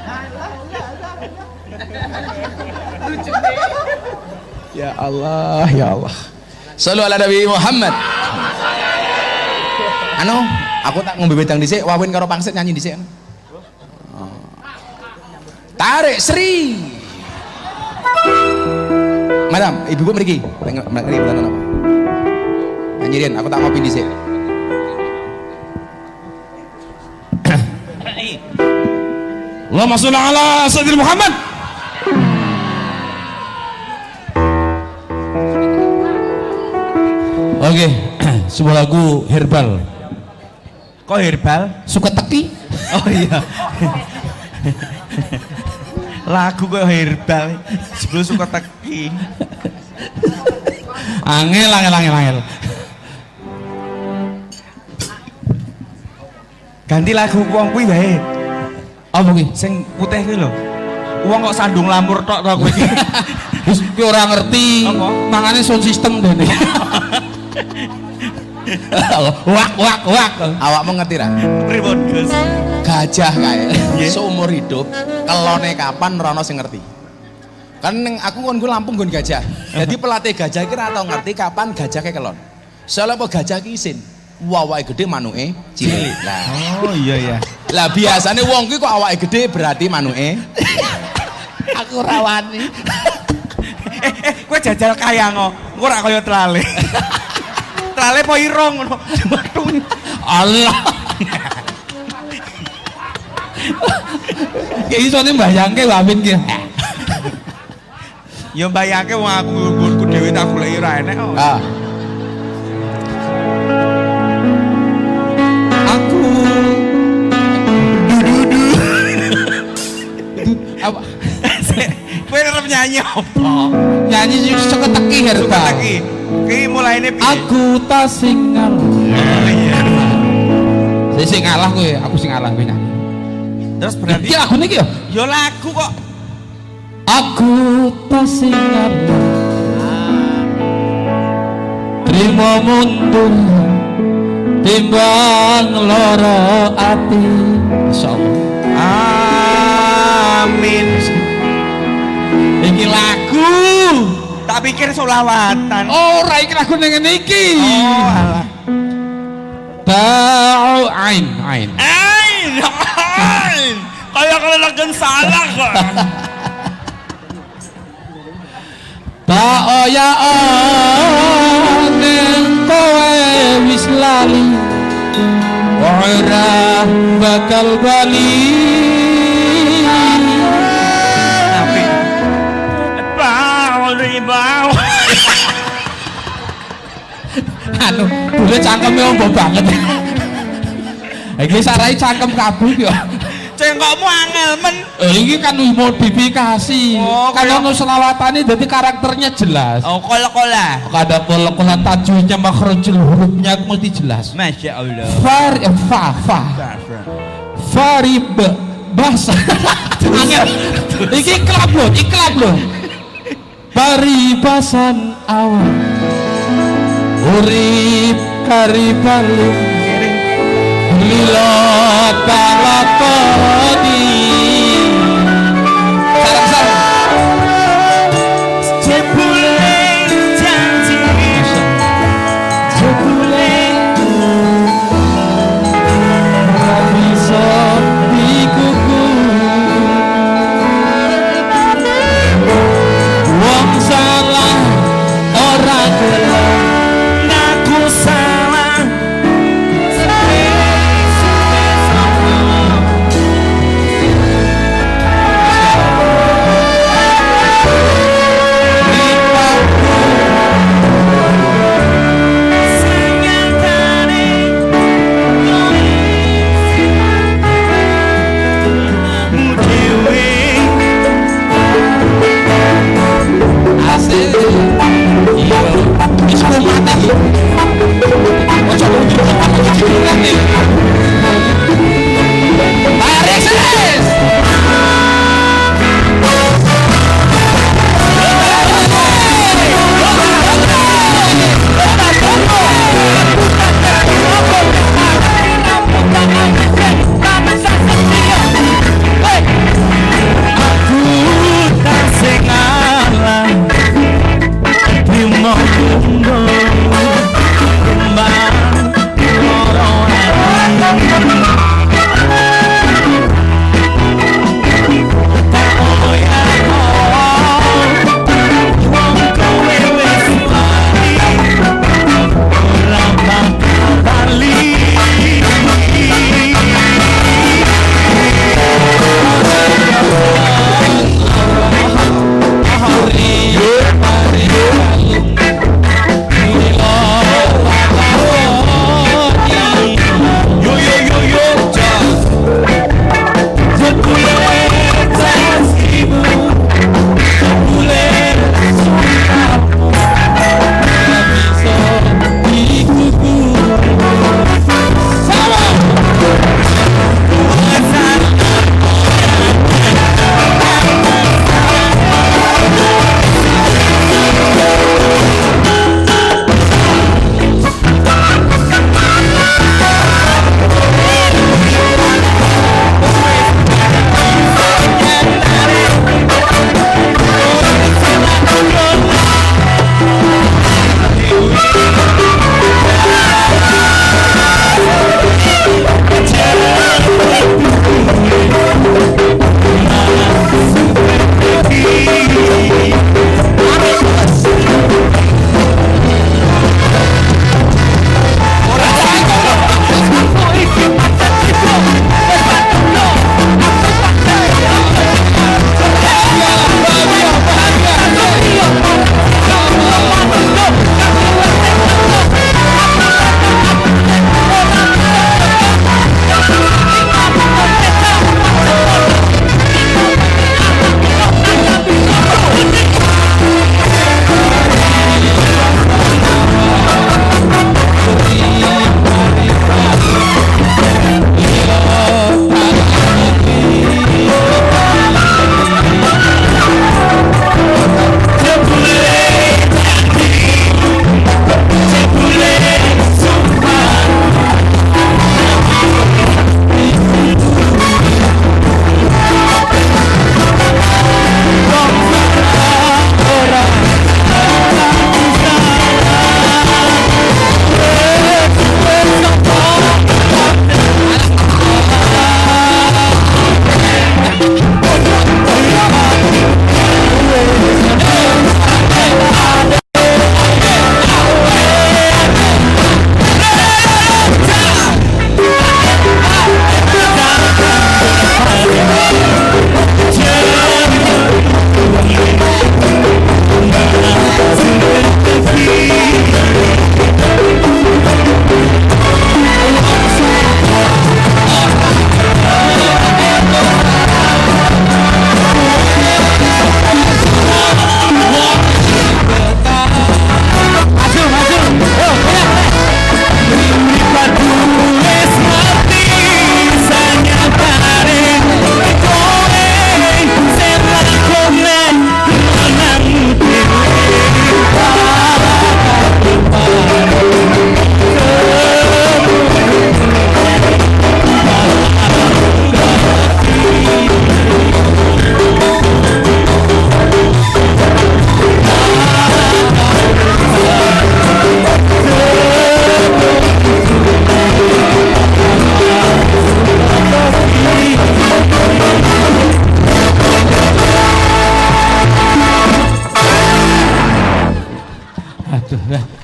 Ya Allah, ya Allah. Sallu ala Nabi Muhammad. Anu, aku tak ngombe wedang dhisik, wawin karo pangsit nyanyi dhisik. Oh. Tarik Sri. Madam, ibu ibu mriki. Tengok mriki apa? Nyanyiin, aku tak ngopi dhisik. Allahumma sholli ala sayyidina Muhammad. Oke, sebuah lagu herbal. Kok herbal? Suka teki? Oh iya. Lagu kok herbal. Sebelum suka teki. Angel, angel, angel, angel. Ganti lagu wong kuwi wae. Apa ki? Sing putih kuwi lho. Wong kok sandung lamur tok to kuwi. Wis ki ora ngerti. Mangane sound system dene. wak wak wak. Awakmu ngerti ra? Pripun, Gus? Gajah kae Nggih. seumur hidup kelone kapan ora ono sing ngerti. Kan aku kon gue Lampung gon gajah. Jadi pelatih gajah iki ora tau ngerti kapan gajah ke kelon. Soalnya apa gajah ki isin. Awake gede manuke cilik. Lah, Oh iya ya. lah biasanya wong ki kok awake gede berarti manuke Aku rawani. Eh, eh, kowe jajal kayango. Engko ora kaya trale. trale po irong ngono. Waduh. Allah. Kayak iso nih bayangke wamin ki. Ya bayangke wong aku ngurku dhewe tak goleki ora enek kok. Ah. Aku apa Kowe arep nyanyi apa? nyanyi sing teki Suka herbal. Ki mulaine piye? Aku tak singal. Oh iya. Saya sing ngalah kowe, aku sing ngalah kowe nyanyi. Terus berarti Iki lagu niki ya. ya lagu kok. Aku tak singal. Terima mundur timbang loro ati. Insyaallah. Amin. Iki lagu. Tak pikir solawatan. Oh, iki lagu ning ngene iki. Oh, alah. Ta'u ain, ain. Ain, ain. Kayak kalau lagu salah kok. Tak oya ning kowe wis lali. Ora bakal bali. Anu, dulu cangkeme ombo banget. Iki sarai cangkem kabeh yo. Cengkokmu angel men. Eh, ini kan modifikasi. Oh, kan kayak- ono selawatane jadi karakternya jelas. Oh, kola-kola. Kada pola-pola tajwidnya makhrajul hurufnya mesti jelas. Masya Allah. Far eh, fa fa farib bahasa. Angel. Iki klub lho, iki klub lho. Paribasan awan. Urip karibalun Lila talakoni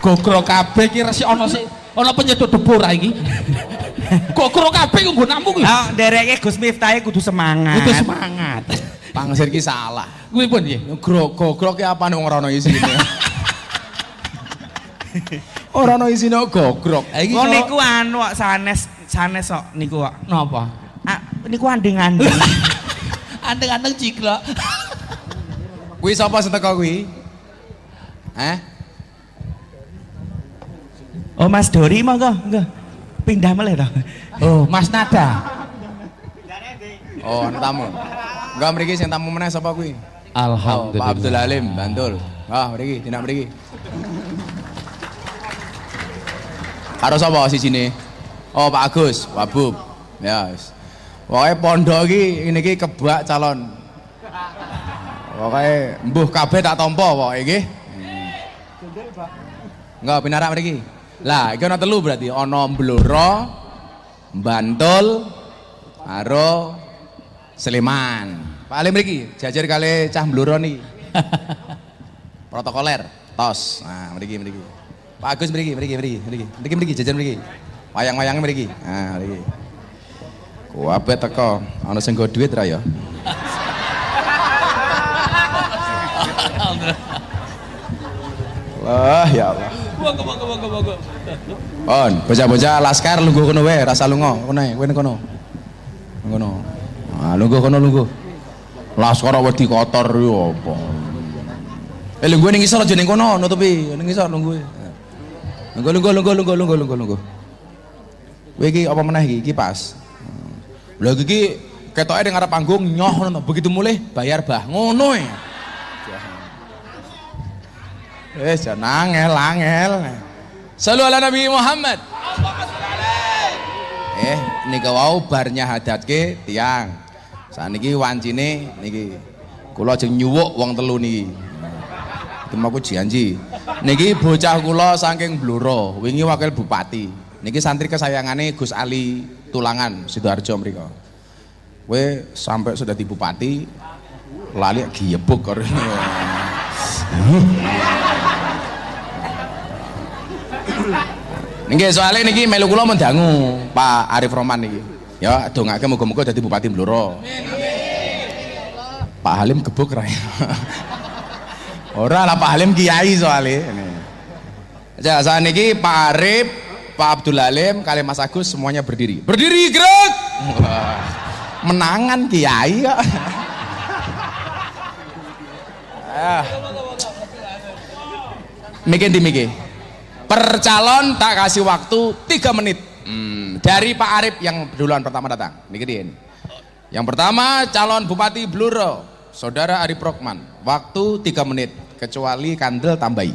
gogro kabeh ki resik ana sik ana penyedot debur ra iki. Gogro kabeh ku nggo nampung. Ah, dereke Gus Miftah kudu semangat. Kudu semangat. Pangsir ki salah. Kuwi pun nggih. Grok gogrok ki apa ning ora ono isine. ora ono isine gogrok. Ha iki Oh so- niku anu kok sanes sanes kok niku kok. napa? Ah, niku anding-anding. Anteng-anteng ciklok. Kuwi sapa sing teko kuwi? Hah? Oh Mas Dori monggo, monggo. Pindah meleh to. Oh, Mas Nada. Oh, ana tamu. Enggak mriki sing tamu meneh sapa kuwi? Oh, Alhamdulillah. Pak Abdul Halim, Bantul. Ah, mriki, dina mriki. Karo sapa sijine? Oh, Pak Agus, Pak Bub. Ya, wis. Pokoke pondok iki ini iki kebak calon. Pokoke mbuh kabeh tak tampa pokoke nggih. Enggak pinarak mriki. Lah, iki ana telu berarti ana Blora, Bantul, karo Sleman. Pak Alim mriki, jajar kali cah Blora niki. Protokoler, tos. Nah, mriki mriki. Pak Agus mriki, mriki, mriki, mriki. Mriki mriki jajan mriki. Wayang-wayangnya mriki. Nah, mriki. Kuwabe teko, ana sing nggo dhuwit ra ya? Wah, ya Allah. Monggo. On, bocah-bocah laskar lungguh kono wae, rasa lunga. Kono ae, kowe kono. Kono. Ah, lungguh kono lungguh. Laskar wedi kotor yo apa. Eh lungguh ning isor aja ning kono, nutupi ning isor lungguh. Lungguh lungguh lungguh lungguh lungguh lungguh lungguh. Kowe iki apa meneh iki? Iki pas. Lha iki ketoke ning arep panggung nyoh ngono, begitu mulih bayar bah. Ngono e. Wes jan angel angel. Salu ala Nabi Muhammad. Eh, nika wau barnya hadatke tiang. Saniki wancine niki kula jeng nyuwuk wong telu niki. Itu aku janji. Niki bocah kula saking Blora, wingi wakil bupati. Niki santri kesayangane Gus Ali Tulangan Sidoarjo mriko. Kowe sampai sudah di bupati lali giyebuk karo. Nggih soalnya niki melu kula mendangu Pak Arif Roman niki. Ya dongake muga-muga dadi Bupati Blora. Pak Halim gebuk ra. ya? Ora lah Pak Halim kiai soalnya. Ya saat niki Pak Arif, Pak Abdul Halim, kali Mas Agus semuanya berdiri. Berdiri gerak. Menangan kiai kok. Ah. Mikir di mikir. Per calon tak kasih waktu 3 menit. Hmm, dari Pak Arif yang duluan pertama datang. Mikirin. Yang pertama calon Bupati Bluro, Saudara Arif Rokman. Waktu 3 menit. Kecuali kandel tambahi.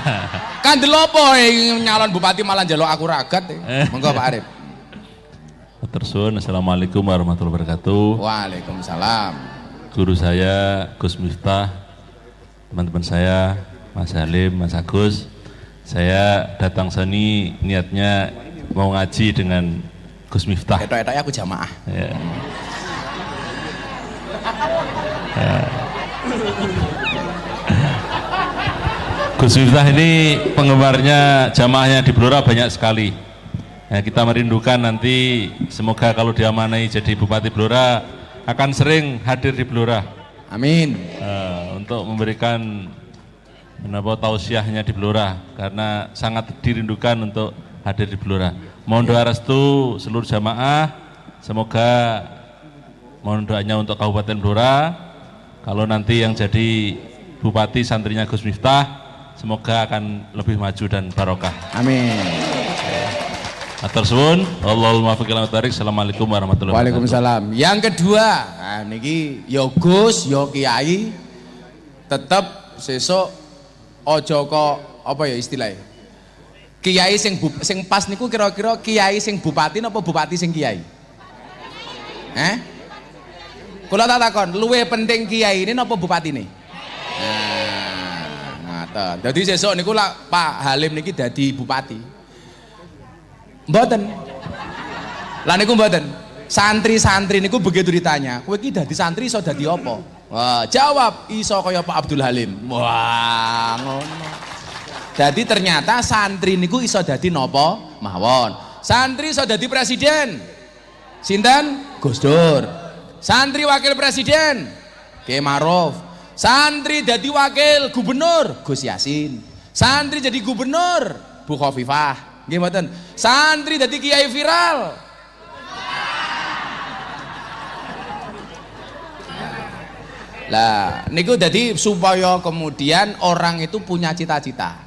Kandel apa yang nyalon Bupati malah jaluk aku ragat. eh? Monggo Pak Arif. Tersun, Assalamualaikum warahmatullahi wabarakatuh. Waalaikumsalam. Guru saya Gus Miftah, teman-teman saya Mas Halim, Mas Agus. Saya datang sini niatnya mau ngaji dengan Gus Miftah. Etok-etok aku jamaah. Ya. Ya. Gus Miftah ini penggemarnya jamaahnya di Blora banyak sekali. Ya, kita merindukan nanti semoga kalau diamanai jadi Bupati Blora akan sering hadir di Blora Amin. eh, untuk memberikan menapa tausiahnya di Blora karena sangat dirindukan untuk hadir di Blora. Mohon doa restu seluruh jamaah semoga mohon doanya untuk Kabupaten Blora kalau nanti yang jadi bupati santrinya Gus Miftah semoga akan lebih maju dan barokah. Amin. Atur suwun, Allahumma fiqil tarik. Assalamualaikum warahmatullahi wabarakatuh. Waalaikumsalam. Yang kedua, nah niki yo Gus, yo Kiai tetep sesuk ojo kok apa ya istilahnya? Kiai sing bu, sing pas niku kira-kira kiai sing bupati napa bupati sing kiai? Eh? Kula tak takon, luwe penting kiai ini napa bupati nih? Nah, ngaten. Dadi sesuk niku lah Pak Halim niki dadi bupati. Mboten. Lah niku mboten. Santri-santri niku begitu ditanya, kowe iki dadi santri iso dadi apa? Wah, jawab iso kaya Pak Abdul Halim. Wah, ngono. Jadi ternyata santri niku iso dadi nopo mawon. Santri iso dadi presiden. Sinten? Gus Dur. Santri wakil presiden Kiai Maruf. Santri jadi wakil gubernur Gus Yasin. Santri jadi gubernur Bu Khofifah. Nggih mboten. Santri jadi kiai viral. Lah, niku jadi supaya kemudian orang itu punya cita-cita.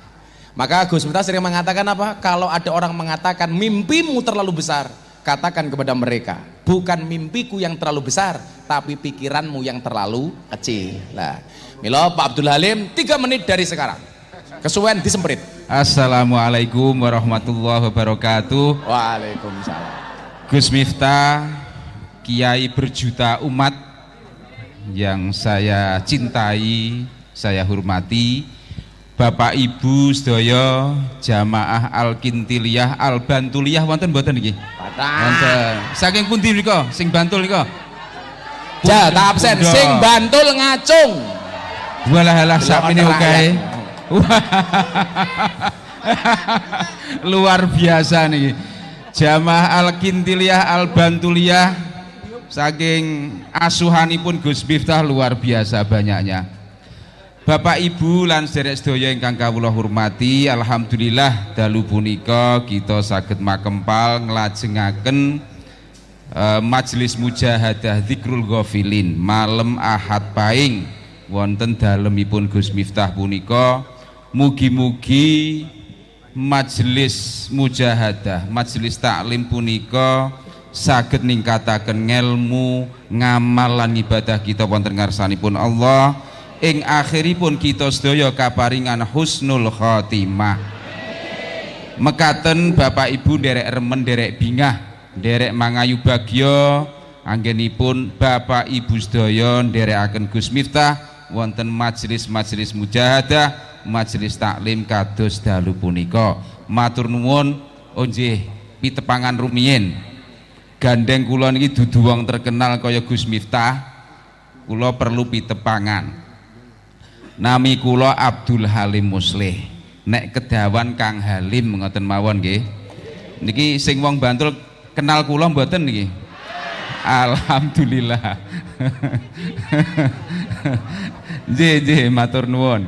Maka Gus Miftah sering mengatakan apa? Kalau ada orang mengatakan mimpimu terlalu besar, katakan kepada mereka, bukan mimpiku yang terlalu besar, tapi pikiranmu yang terlalu kecil. Lah, Milo Pak Abdul Halim, tiga menit dari sekarang. Kesuwen disemprit. Assalamualaikum warahmatullahi wabarakatuh. Waalaikumsalam. Gus Miftah, Kiai berjuta umat yang saya cintai, saya hormati. Bapak Ibu sedaya jamaah Al Kintiliyah Al Bantuliyah wonten mboten niki? Wonten. Saking pundi nika sing Bantul nika? Ja, tak absen. Sing Bantul ngacung. Walah alah sakmene ukae. Luar biasa nih. Jamaah Al Kintiliyah Al Bantuliyah saking asuhanipun Gus Miftah luar biasa banyaknya. Bapak Ibu lan sederek sedaya ingkang kawula hormati, alhamdulillah dalu punika kita saged makempal nglajengaken eh, majelis mujahadah zikrul ghafilin malam Ahad Paing wonten dalemipun Gus Miftah punika mugi-mugi majelis mujahadah majelis taklim punika saged ningkataken ngelmu ngamal lan ibadah kita wonten ngarsanipun Allah. Ing akhiripun kita sedaya kaparingan husnul khotimah mekaten Bapak Ibu derek remen derek bingah derek mangayu bagyo anggenipun Bapak Ibu sedaya nderekaken Gus Miftah wonten majelis-majelis mujahadah majelis taklim kados dalu punika. Matur nuwun nggih pitepangan rumiyin gandeng kula niki dudu wong terkenal kaya Gus Miftah kula perlu pitepangan. Nami kula Abdul Halim Muslih nek kedawan Kang Halim ngoten mawon nggih. Niki sing wong Bantul kenal kula mboten niki? Alhamdulillah. Nggih nggih matur nuwun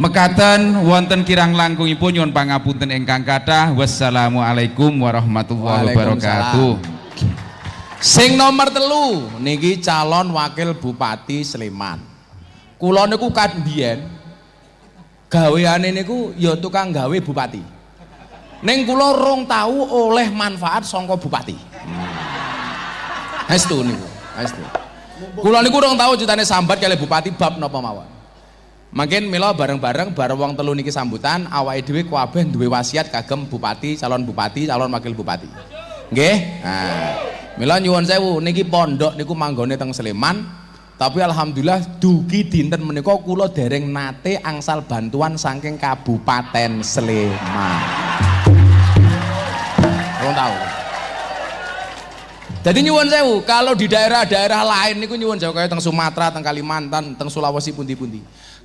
mekaten wonten kirang langkungipun nyuwun pangapunten ingkang kathah wassalamualaikum warahmatullahi wabarakatuh Sing nomor telu niki calon wakil Bupati Sleman. Kula niku kan biyen gaweane niku ya tukang gawe bupati. Ning kula rong tahu oleh manfaat sangka bupati. Estu niku, estu. Kula niku rong tahu ceritane sambat kali bupati bab napa mawon. Mungkin mila bareng-bareng bareng wong telu niki sambutan awake dhewe kabeh duwe wasiat kagem bupati, calon bupati, calon wakil bupati. Nggih? Nah, mila nyuwun sewu niki pondok niku manggone teng Sleman, tapi alhamdulillah dugi dinten menika kula dereng nate angsal bantuan saking Kabupaten Sleman. Belum tahu. Jadi nyuwun sewu, kalau di daerah-daerah lain niku nyuwun sewu kayak teng Sumatera, teng Kalimantan, teng Sulawesi pundi-pundi.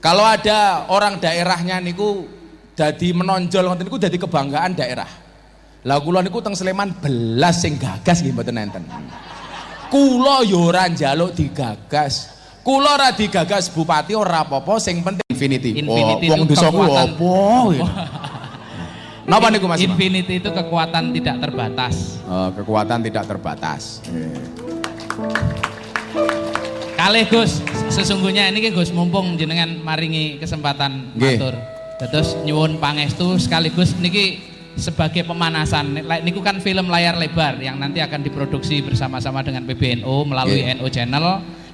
Kalau ada orang daerahnya niku jadi menonjol ngoten niku jadi kebanggaan daerah. Lah kula niku teng Sleman belas sing gagas nggih mboten enten. Kula yo ora njaluk digagas. Kula ora digagas bupati ora apa-apa sing penting infinity. Infinity oh, wong kekuatan. apa? gitu. Napa niku Mas? Infinity itu kekuatan tidak terbatas. Oh, kekuatan tidak terbatas. Kalih Gus, sesungguhnya ini Gus mumpung jenengan maringi kesempatan matur. Terus nyuwun pangestu sekaligus niki sebagai pemanasan. Niku kan film layar lebar yang nanti akan diproduksi bersama-sama dengan PBNU melalui Nggih. NO Channel.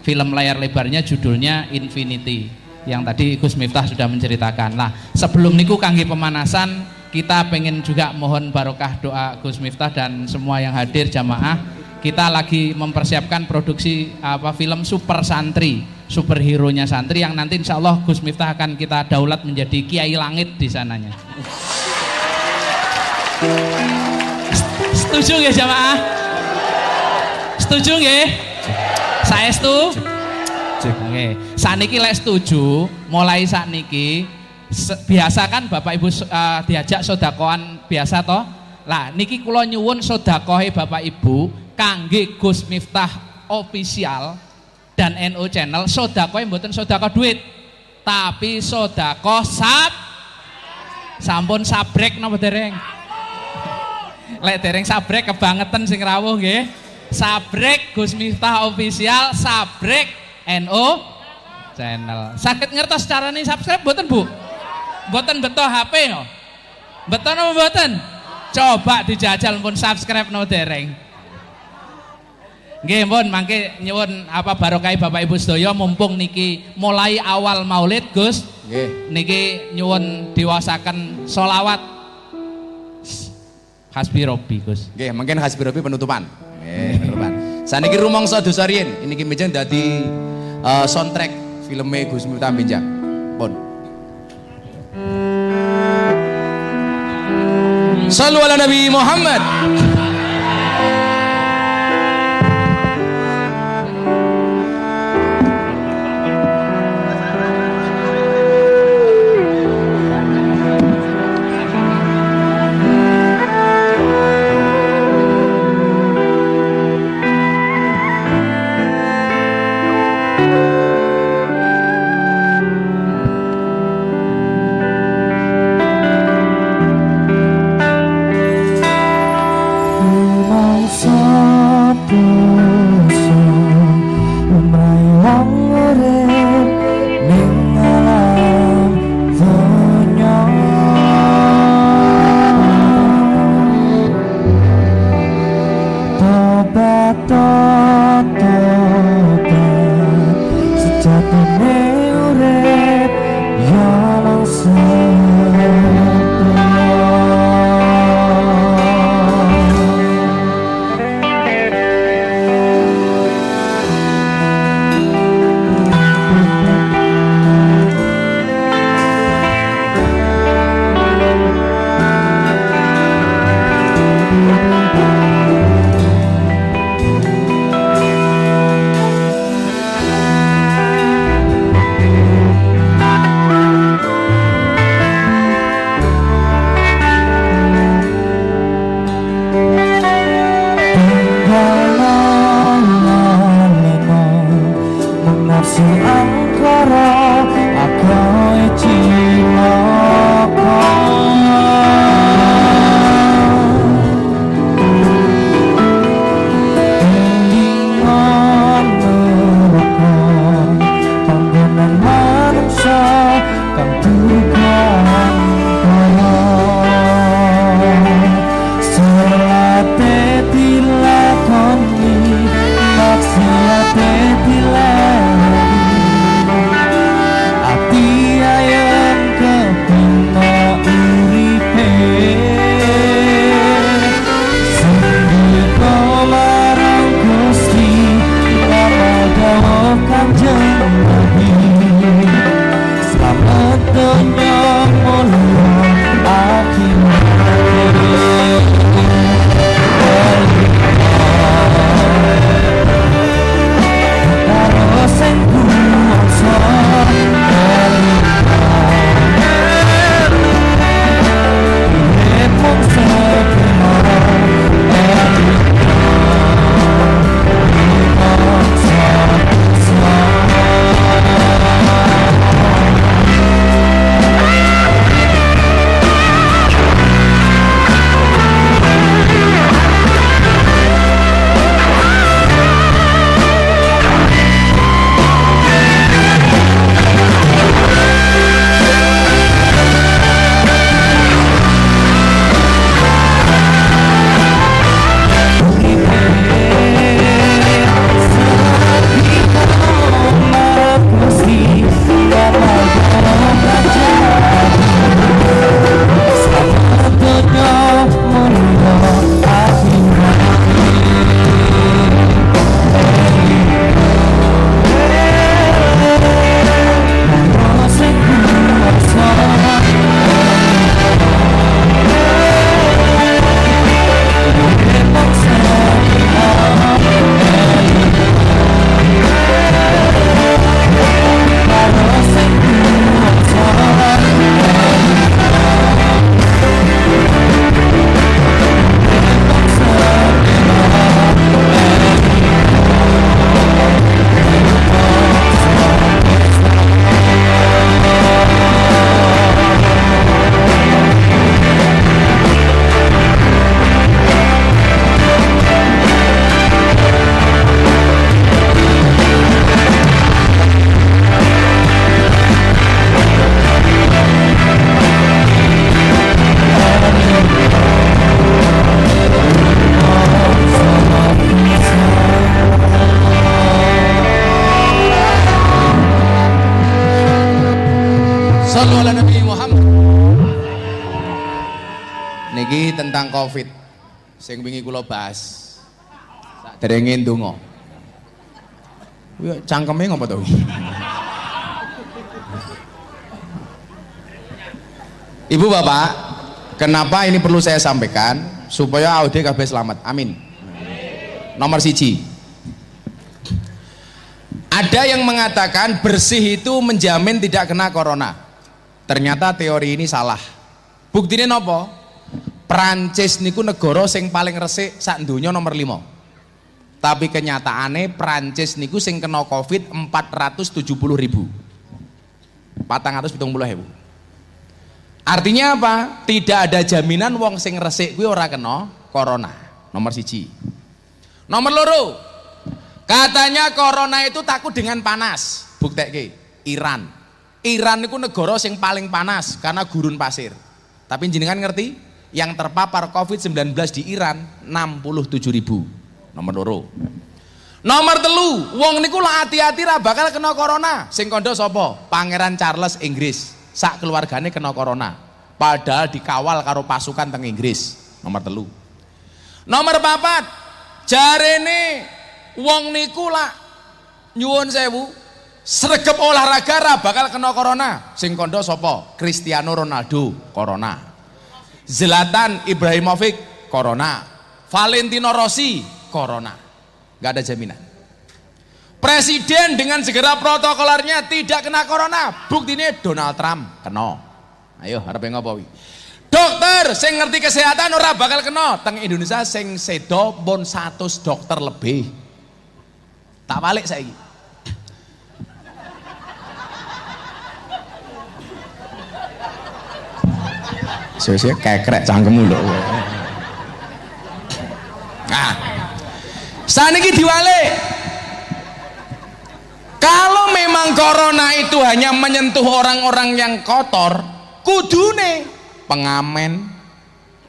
Film layar lebarnya judulnya Infinity yang tadi Gus Miftah sudah menceritakan. Nah, sebelum niku kangge pemanasan kita pengen juga mohon barokah doa Gus Miftah dan semua yang hadir jamaah kita lagi mempersiapkan produksi apa film Super Santri, superhero-nya santri yang nanti insya Allah Gus Miftah akan kita daulat menjadi kiai langit di sananya. Setuju nggih jamaah? Setuju nggih? Saya setuju. Oke, saniki lek setuju, mulai sakniki Se- biasa kan Bapak Ibu eh, diajak sodakoan biasa toh lah niki kula nyuwun sodakohe Bapak Ibu kangge Gus Miftah official dan NO channel sodakohe mboten sodako duit tapi sodako sab sampun sabrek napa dereng? Lek dereng sabrek kebangetan sing rawuh nggih. Sabrek Gus Miftah official sabrek NO channel. Sakit ngertos carane subscribe mboten Bu? Mboten beto HP no beto napa mboten coba dijajal pun subscribe no dereng Nggih pun mangke nyuwun apa barokah Bapak Ibu sedaya mumpung niki mulai awal Maulid Gus Nggih. niki nyuwun diwasaken solawat Hasbi Robi Gus Nggih, mungkin hasbi robi penutupan. Nggih, penutupan. Saniki rumangsa dosa riyin, niki menjen dadi eh, soundtrack filme Gus Miftah Benjang. Pun. Sallu ala Nabi Muhammad. Bahas. Saderenge ndonga. Kuwi cangkeme ngopo to? Ibu Bapak, kenapa ini perlu saya sampaikan supaya Aude kabeh selamat. Amin. Nomor siji. Ada yang mengatakan bersih itu menjamin tidak kena corona. Ternyata teori ini salah. Buktinya nopo? Prancis niku negara sing paling resik sak donya nomor 5. Tapi kenyataannya Prancis niku sing kena Covid 470 ribu. 470 ribu. Artinya apa? Tidak ada jaminan wong sing resik kuwi ora kena corona. Nomor siji. Nomor loro. Katanya corona itu takut dengan panas. Buktekke Iran. Iran itu negara sing paling panas karena gurun pasir. Tapi jenengan ngerti? Yang terpapar COVID-19 di Iran 67 ribu. Nomor loro. Nomor telu, wong niku lah hati-hati ra bakal kena corona. Sing kondo sapa? Pangeran Charles Inggris. Sak keluargane kena corona. Padahal dikawal karo pasukan teng Inggris. Nomor telu. Nomor papat, jarene wong niku lah nyuwun sewu sregep olahraga ra bakal kena corona. Sing kondo sapa? Cristiano Ronaldo, corona. Zlatan Ibrahimovic, corona. Valentino Rossi, corona. Gak ada jaminan. Presiden dengan segera protokolernya tidak kena corona. Buktinya Donald Trump kena. Ayo harap yang ngopo Dokter sing ngerti kesehatan ora bakal kena. Teng Indonesia sing sedo pun 100 dokter lebih. Tak balik saiki. Sesuk kekrek cangkemmu lho. Nah. Saniki diwalik. Kalau memang corona itu hanya menyentuh orang-orang yang kotor, kudune pengamen,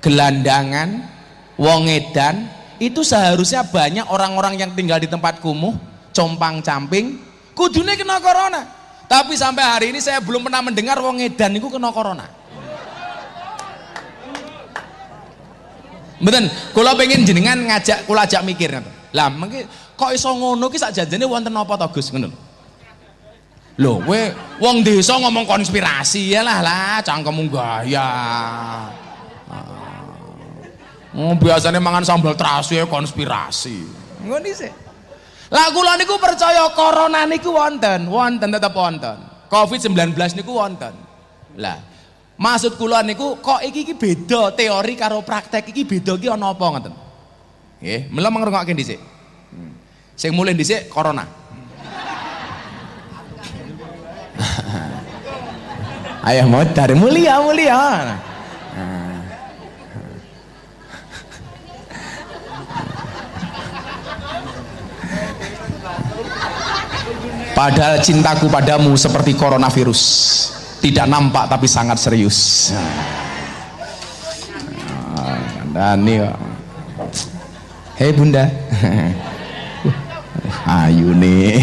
gelandangan, wong edan, itu seharusnya banyak orang-orang yang tinggal di tempat kumuh, compang-camping, kudune kena corona. Tapi sampai hari ini saya belum pernah mendengar wong edan itu kena corona. Mboten, kula pengen jenengan ngajak kula ajak mikir. Lah mengki kok iso ngono ki sak janjane wonten apa to Gus ngono lho. Kowe wong desa ngomong konspirasi ya lah lah cangkemmu gaya. Oh, biasanya mangan sambal terasi ya konspirasi. Ngono sih. Lah kula niku percaya corona niku wonten, wonten tetep wonten. Covid-19 niku wonten. Lah, Maksud kula niku kok iki iki beda teori karo praktek iki beda iki ana apa ngoten. Nggih, mula ngrungokke dhisik. Hmm. Sing mulai dhisik corona. Ayah modar mulia mulia. Padahal cintaku padamu seperti coronavirus tidak nampak tapi sangat serius. Dan ini hei bunda. Ayu nih.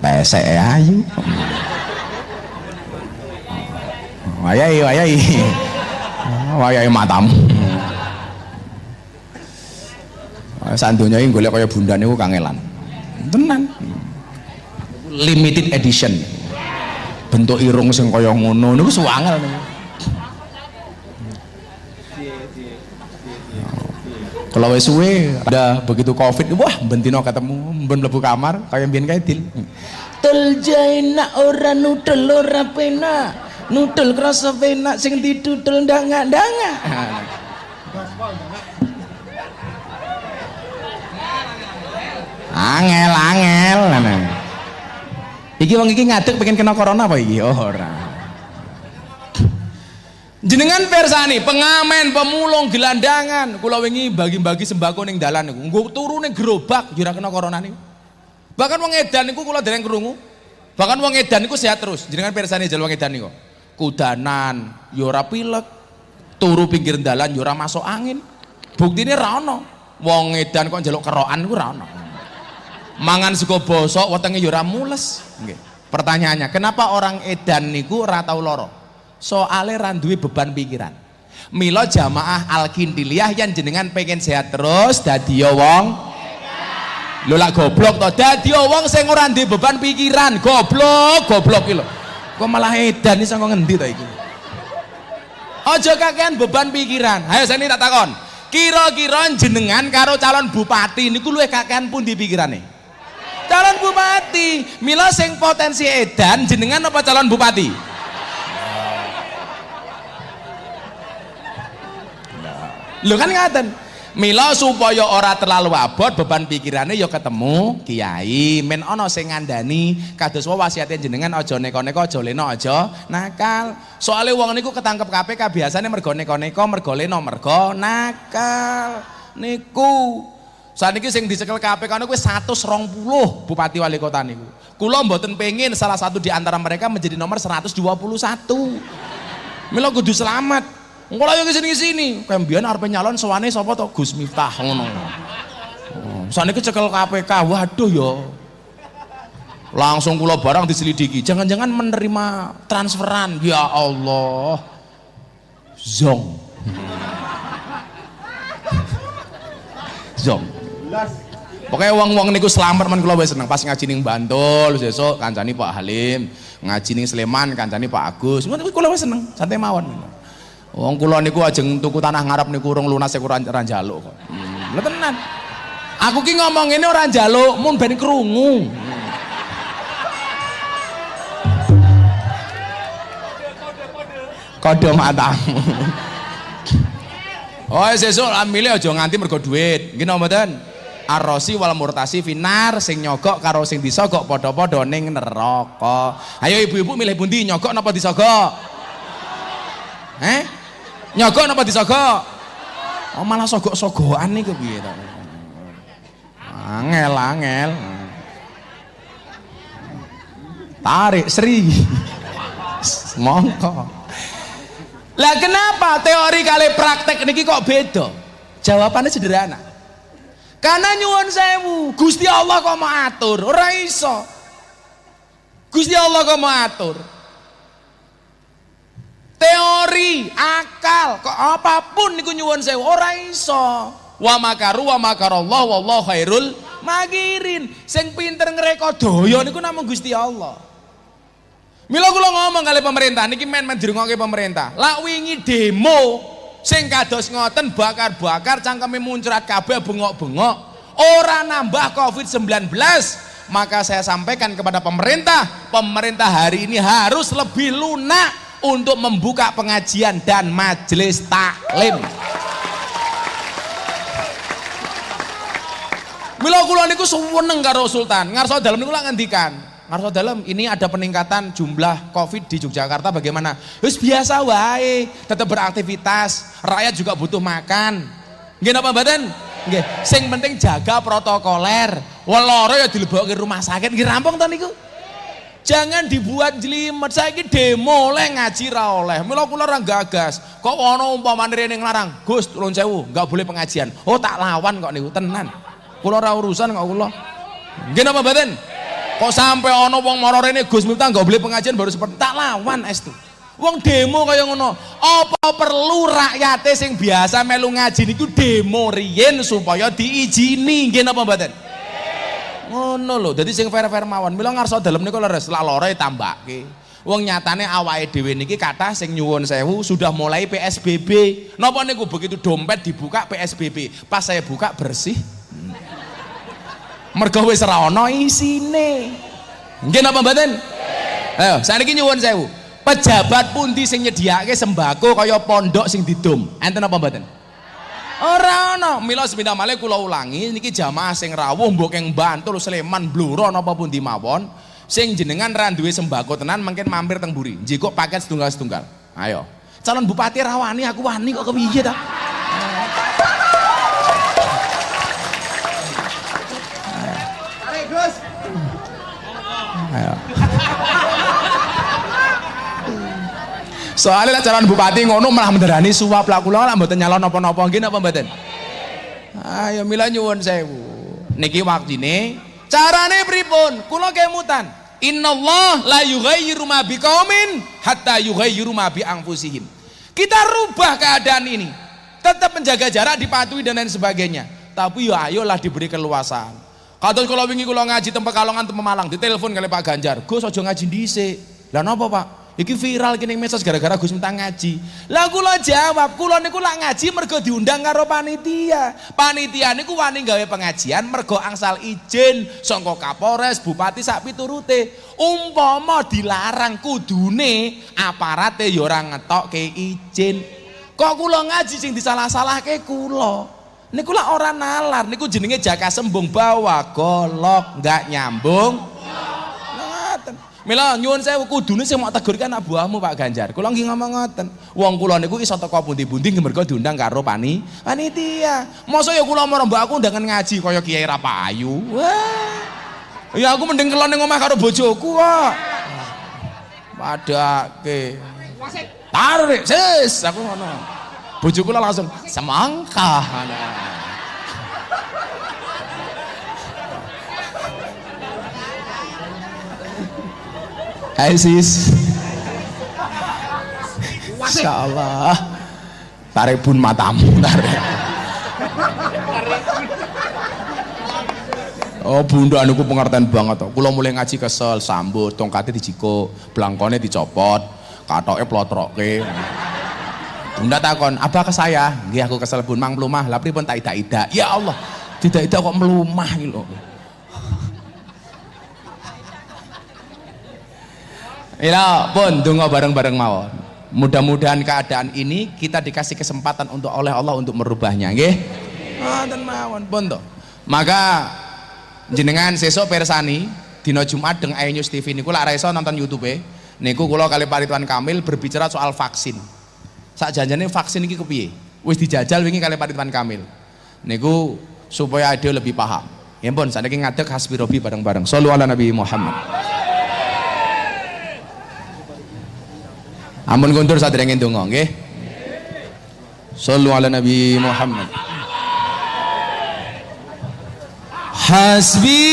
Pesek ayu. Wayai wayai. Wayai matamu. Santunya ini golek kaya bunda niku kangelan. Tenan. Limited edition bentuk irung sing kaya ngono niku suwangel niku. Kalau wis suwe ada begitu covid, wah bentino ketemu, ben mlebu kamar kaya mbiyen kae dil. Tul jaina ora nudel ora pena. Nudel krasa penak sing didudel ndanga-ndanga. Angel angel. Nah. Iki wong iki ngadeg pengen kena corona apa iki? Oh ora. Jenengan persani pengamen, pemulung, gelandangan, kula wingi bagi-bagi sembako ning dalan niku. Nggo turu ning gerobak ora kena corona niku. Bahkan wong edan niku kula dereng krungu. Bahkan wong edan niku sehat terus. Jenengan persani jal wong edan niku. Kudanan yo ora pilek. Turu pinggir dalan yo ora masuk angin. Buktine ra ono. Wong edan kok njaluk kerokan niku ra ono mangan sego bosok wetenge ya ora mules nggih. Pertanyaannya kenapa orang edan niku ora tau lara? Soale ra duwe beban pikiran. Mila jamaah Al-Kindiliyah yang jenengan pengen sehat terus dadi wong Lho lak goblok to? Dadi wong sing ora ndek beban pikiran. Goblok goblok iki lho. Kok malah edan iki saka ngendi to iki? Aja kakean beban pikiran. Ayo sini tak takon. Kira-kira jenengan karo calon bupati niku luwih kakean pun di pikirane calon bupati mila sing potensi edan jenengan apa calon bupati Lho kan ngaten. Mila supaya ora terlalu abot beban pikirannya ya ketemu kiai men ana sing ngandani kados wae wasiate jenengan aja neko-neko aja leno aja nakal. Soale wong niku ketangkep KPK biasane mergo neko-neko mergo leno mergo nakal. Niku Saniki sing dicekel KPK niku wis 120 bupati wali kota niku. Kula mboten pengin salah satu di antara mereka menjadi nomor 121. Mila kudu selamat. Engko lagi ke sini-kesini, kayak mbiyen arep nyalon sowane sapa to? Gus Miftah ngono. Oh, saniki cekel KPK, waduh yo. Langsung kula barang diselidiki. Jangan-jangan menerima transferan. Ya Allah. Zong. Zong. Pokoknya uang-uang niku selamat man kula seneng pas ngaji ning Bantul sesuk kancani Pak Halim, ngaji ning Sleman kancani Pak Agus. Ngono kula wis seneng, santai mawon. Wong kula niku ajeng tuku tanah ngarep niku urung lunas ora ora njaluk kok. Hmm, tenan. Aku ki ngomong ini ora njaluk, mun ben krungu. Kode matamu. Oh, sesuk milih aja nganti mergo duit. Nggih napa? Arrosi wal murtasi finar sing nyogok karo sing disogok padha-padha ning neraka. Ayo ibu-ibu milih bundi nyogok napa disogok? Eh? Nyogok napa disogok? Oh malah sogok-sogokan niku piye? Angel, angel. Tarik Sri. Mongko. Lah kenapa teori kali praktek niki kok beda? Jawabannya sederhana. Karena nyuwun sewu, Gusti Allah kok mau atur, ora iso. Gusti Allah kok mau atur? Teori akal kok apa pun niku nyuwun sewu ora iso. Wa makaru wa makarallah wallahu khairul magirin sing pinter ngreka daya niku namung Gusti Allah. Mila kula ngomong kali pemerintah niki men-men dirungokke pemerintah. Lak wingi demo sing kados ngoten bakar-bakar cangkeme muncrat kabeh bengok-bengok ora nambah Covid-19 maka saya sampaikan kepada pemerintah pemerintah hari ini harus lebih lunak untuk membuka pengajian dan majelis taklim. Mila kula niku seneng karo Sultan. Ngarso dalam niku lak ngendikan. Ngarso dalam ini ada peningkatan jumlah Covid di Yogyakarta bagaimana? Wis biasa wae, tetap beraktivitas. Rakyat juga butuh makan. Nggih napa mboten? Nggih. Sing penting jaga protokoler. Weloro ya dilebokke rumah sakit. Nggih rampung to niku? Jangan dibuat jelimet. Saiki demo oleh ngaji ra oleh. Mila kula ora gagas. Kok ana umpamane rene nglarang, Gus tulung sewu, enggak boleh pengajian. Oh tak lawan kok niku tenan. Kula ora urusan kok kula. Nggih napa mboten? Kok sampai ana wong mara rene Gus Miftah enggak boleh pengajian baru seperti tak lawan estu. Wong demo kaya ngono. Apa perlu rakyate sing biasa melu ngaji niku demo riyen supaya diijini. Nggih napa mboten? ngono lho dadi sing fair-fair mawon mila ngarsa dalem niku leres lak lore tambake wong nyatane awake dhewe niki kathah sing nyuwun sewu sudah mulai PSBB napa niku begitu dompet dibuka PSBB pas saya buka bersih mergo wis ora ana isine nggih napa mboten ayo saniki nyuwun sewu pejabat pundi sing nyediake sembako kaya pondok sing didom enten apa mboten Ora ana. Mila sepindah malih kula ulangi niki jamaah sing rawuh mbok ing Bantul, Sleman, Blora napa pundi mawon sing jenengan ra duwe sembako tenan mungkin mampir teng Buri. Njikuk paket setunggal-setunggal. Ayo. Calon bupati rawani aku wani kok kepiye ta? Soalnya calon bupati ngono malah menderani suap lah kula lah mboten nyalon napa-napa nggih napa mboten? Ayo mila nyuwun sewu. Niki waktine carane pripun? Kula kemutan. Innallaha la yughayyiru ma biqaumin hatta yughayyiru ma bi anfusihim. kita rubah keadaan ini tetap menjaga jarak dipatuhi dan lain sebagainya tapi ya ayolah diberi keluasan Kados kalau wingi kula ngaji tempat Kalongan tempat Malang ditelepon kali Pak Ganjar Gus aja ngaji dhisik lah napa Pak Iki viral kini medsos gara-gara Gus minta ngaji. Lah kula jawab, kula niku lak ngaji mergo diundang karo panitia. Panitia niku wani gawe pengajian mergo angsal izin saka Kapolres, Bupati sak piturute. Umpama dilarang kudune aparate ya ora ngetokke izin. Kok kula ngaji sing disalah-salahke kula. Niku lak ora nalar, niku jenenge jaka sembung bawa golok nggak nyambung. Mila nyuwun sewu kudune sing mau tegur kan buahmu Pak Ganjar. Kula nggih ngomong ngoten. Wong kula niku iso teko pundi-pundi mergo diundang karo pani panitia. Mosok ya kula marang aku undangan ngaji kaya Kiai Rapayu. Wah. Ya aku mending kelon ning karo bojoku kok. Padake. Tarik, sis, aku ngono. Bojoku langsung semangka. Hai sis. Masya Allah. Tarik pun matamu, tarik. Oh bunda niku pengertian banget toh. Kula mulai ngaji kesel, sambut, tongkatnya dijiko, belangkone dicopot, katoknya plotroke. Bunda takon, apa ke saya? Nggih aku kesel bun mang melumah, lah pripun tak ida-ida. Ya Allah, tidak ida kok melumah iki lho. Ya pun dungo bareng-bareng mawon. Mudah-mudahan keadaan ini kita dikasih kesempatan untuk oleh Allah untuk merubahnya, nggih. Ngoten mawon pun to. Maka jenengan sesuk persani dina Jumat dengan Ayu News TV niku lak iso nonton YouTube e. Niku kula kali Pak Ridwan Kamil berbicara soal vaksin. Sak janjane vaksin iki kepiye? Wis dijajal wingi kali Pak Ridwan Kamil. Niku supaya ada lebih paham. Ya pun saniki ngadeg hasbi robi bareng-bareng. Sallu ala Nabi Muhammad. Ampun kuntur sadurunge donga nggih. Sallu ala Nabi Muhammad. Hasbi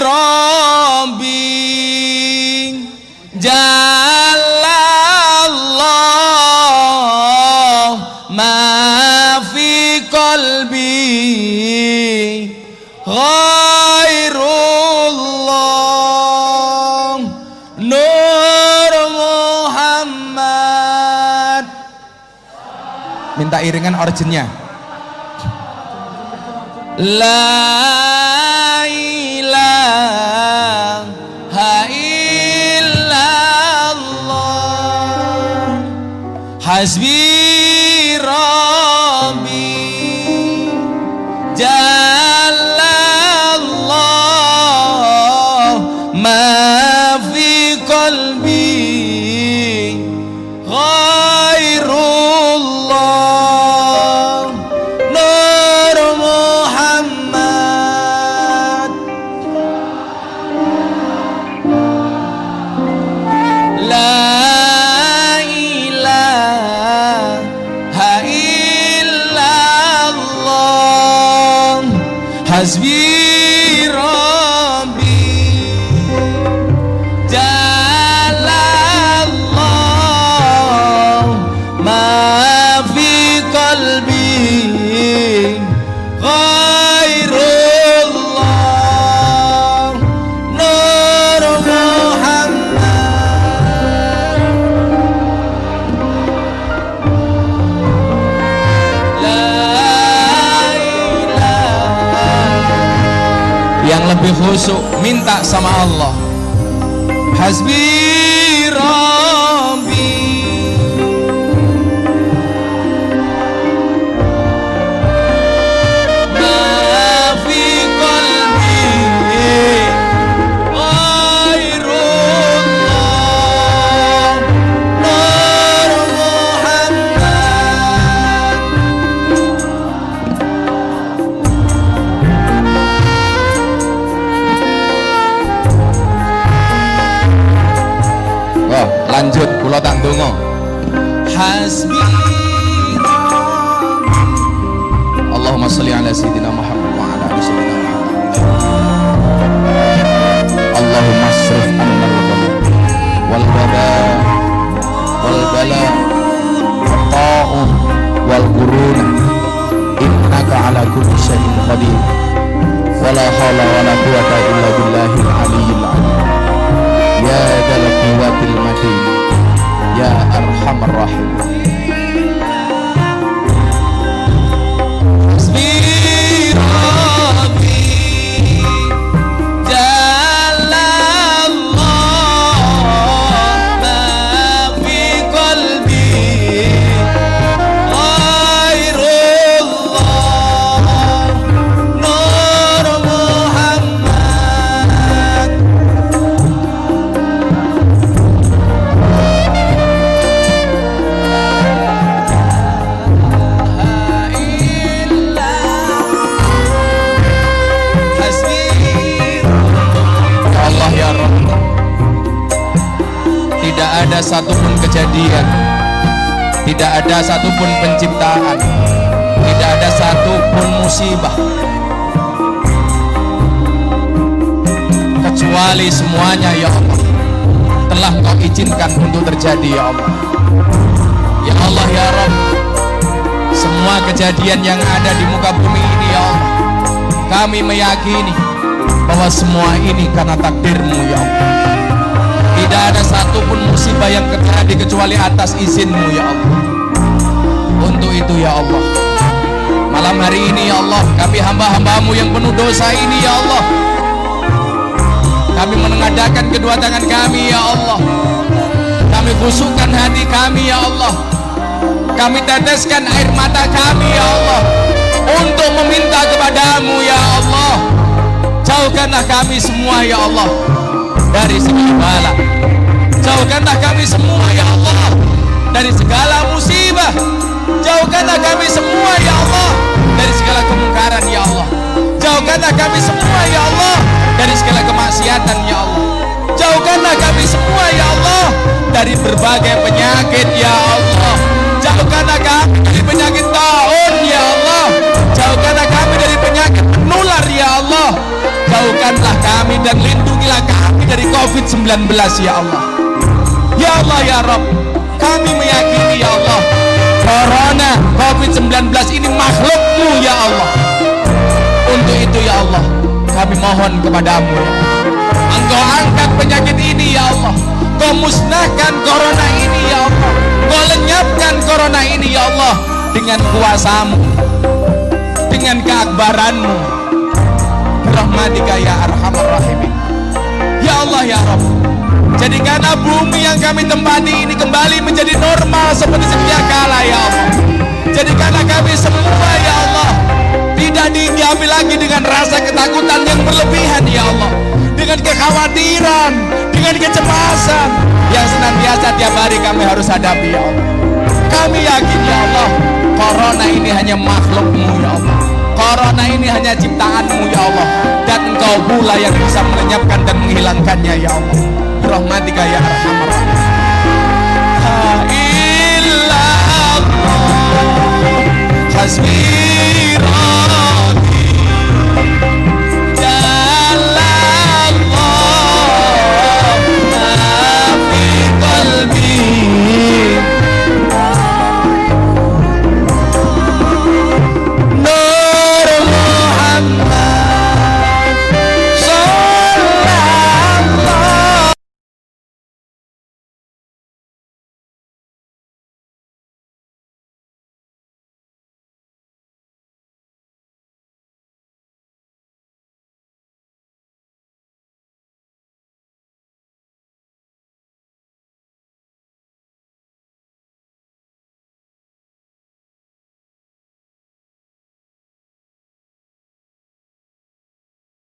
Rabbi Jalallah Minta iringan originnya. La ilaha illallah. Hasbi Rabbi. Jalallah khusyuk minta sama Allah. Hasbi kedua tangan kami ya Allah. Kami busukkan hati kami ya Allah. Kami teteskan air mata kami ya Allah untuk meminta kepadamu ya Allah. Jauhkanlah kami semua ya Allah dari segala bala. Jauhkanlah kami semua ya Allah dari segala musibah. Jauhkanlah kami semua ya Allah dari segala kemungkaran ya Allah. Jauhkanlah kami semua ya Allah dari segala kemaksiatan ya Allah jauhkanlah kami semua ya Allah dari berbagai penyakit ya Allah. Jauhkanlah kami dari penyakit taun ya Allah. Jauhkanlah kami dari penyakit menular ya Allah. Jauhkanlah kami dan lindungilah kami dari COVID-19 ya Allah. Ya Allah ya Rob kami meyakini ya Allah Corona COVID-19 ini makhlukmu ya Allah. Untuk itu ya Allah kami mohon kepadamu ya Allah. Penyakit ini ya Allah. Kau musnahkan corona ini ya Allah. Kau lenyapkan corona ini ya Allah Dengan kuasamu Dengan keakbaranmu. Rahmatika ya arhamar rahimin. Ya Allah ya Rabb Jadikanlah bumi yang kami tempati ini kembali menjadi normal seperti sedia kala ya Allah. Jadikanlah kami semua ya Allah Tidak diambil lagi dengan rasa ketakutan yang berlebihan ya Allah Dengan kekhawatiran Dengan kecemasan. Yang senantiasa tiap hari kami harus hadapi ya Allah. Kami yakin ya Allah Corona ini hanya makhlukmu ya Allah. Corona ini hanya ciptaanmu ya Allah. Dan engkau pula yang bisa melenyapkan dan menghilangkannya ya Allah. Rahmatika ya arhamar Hasbi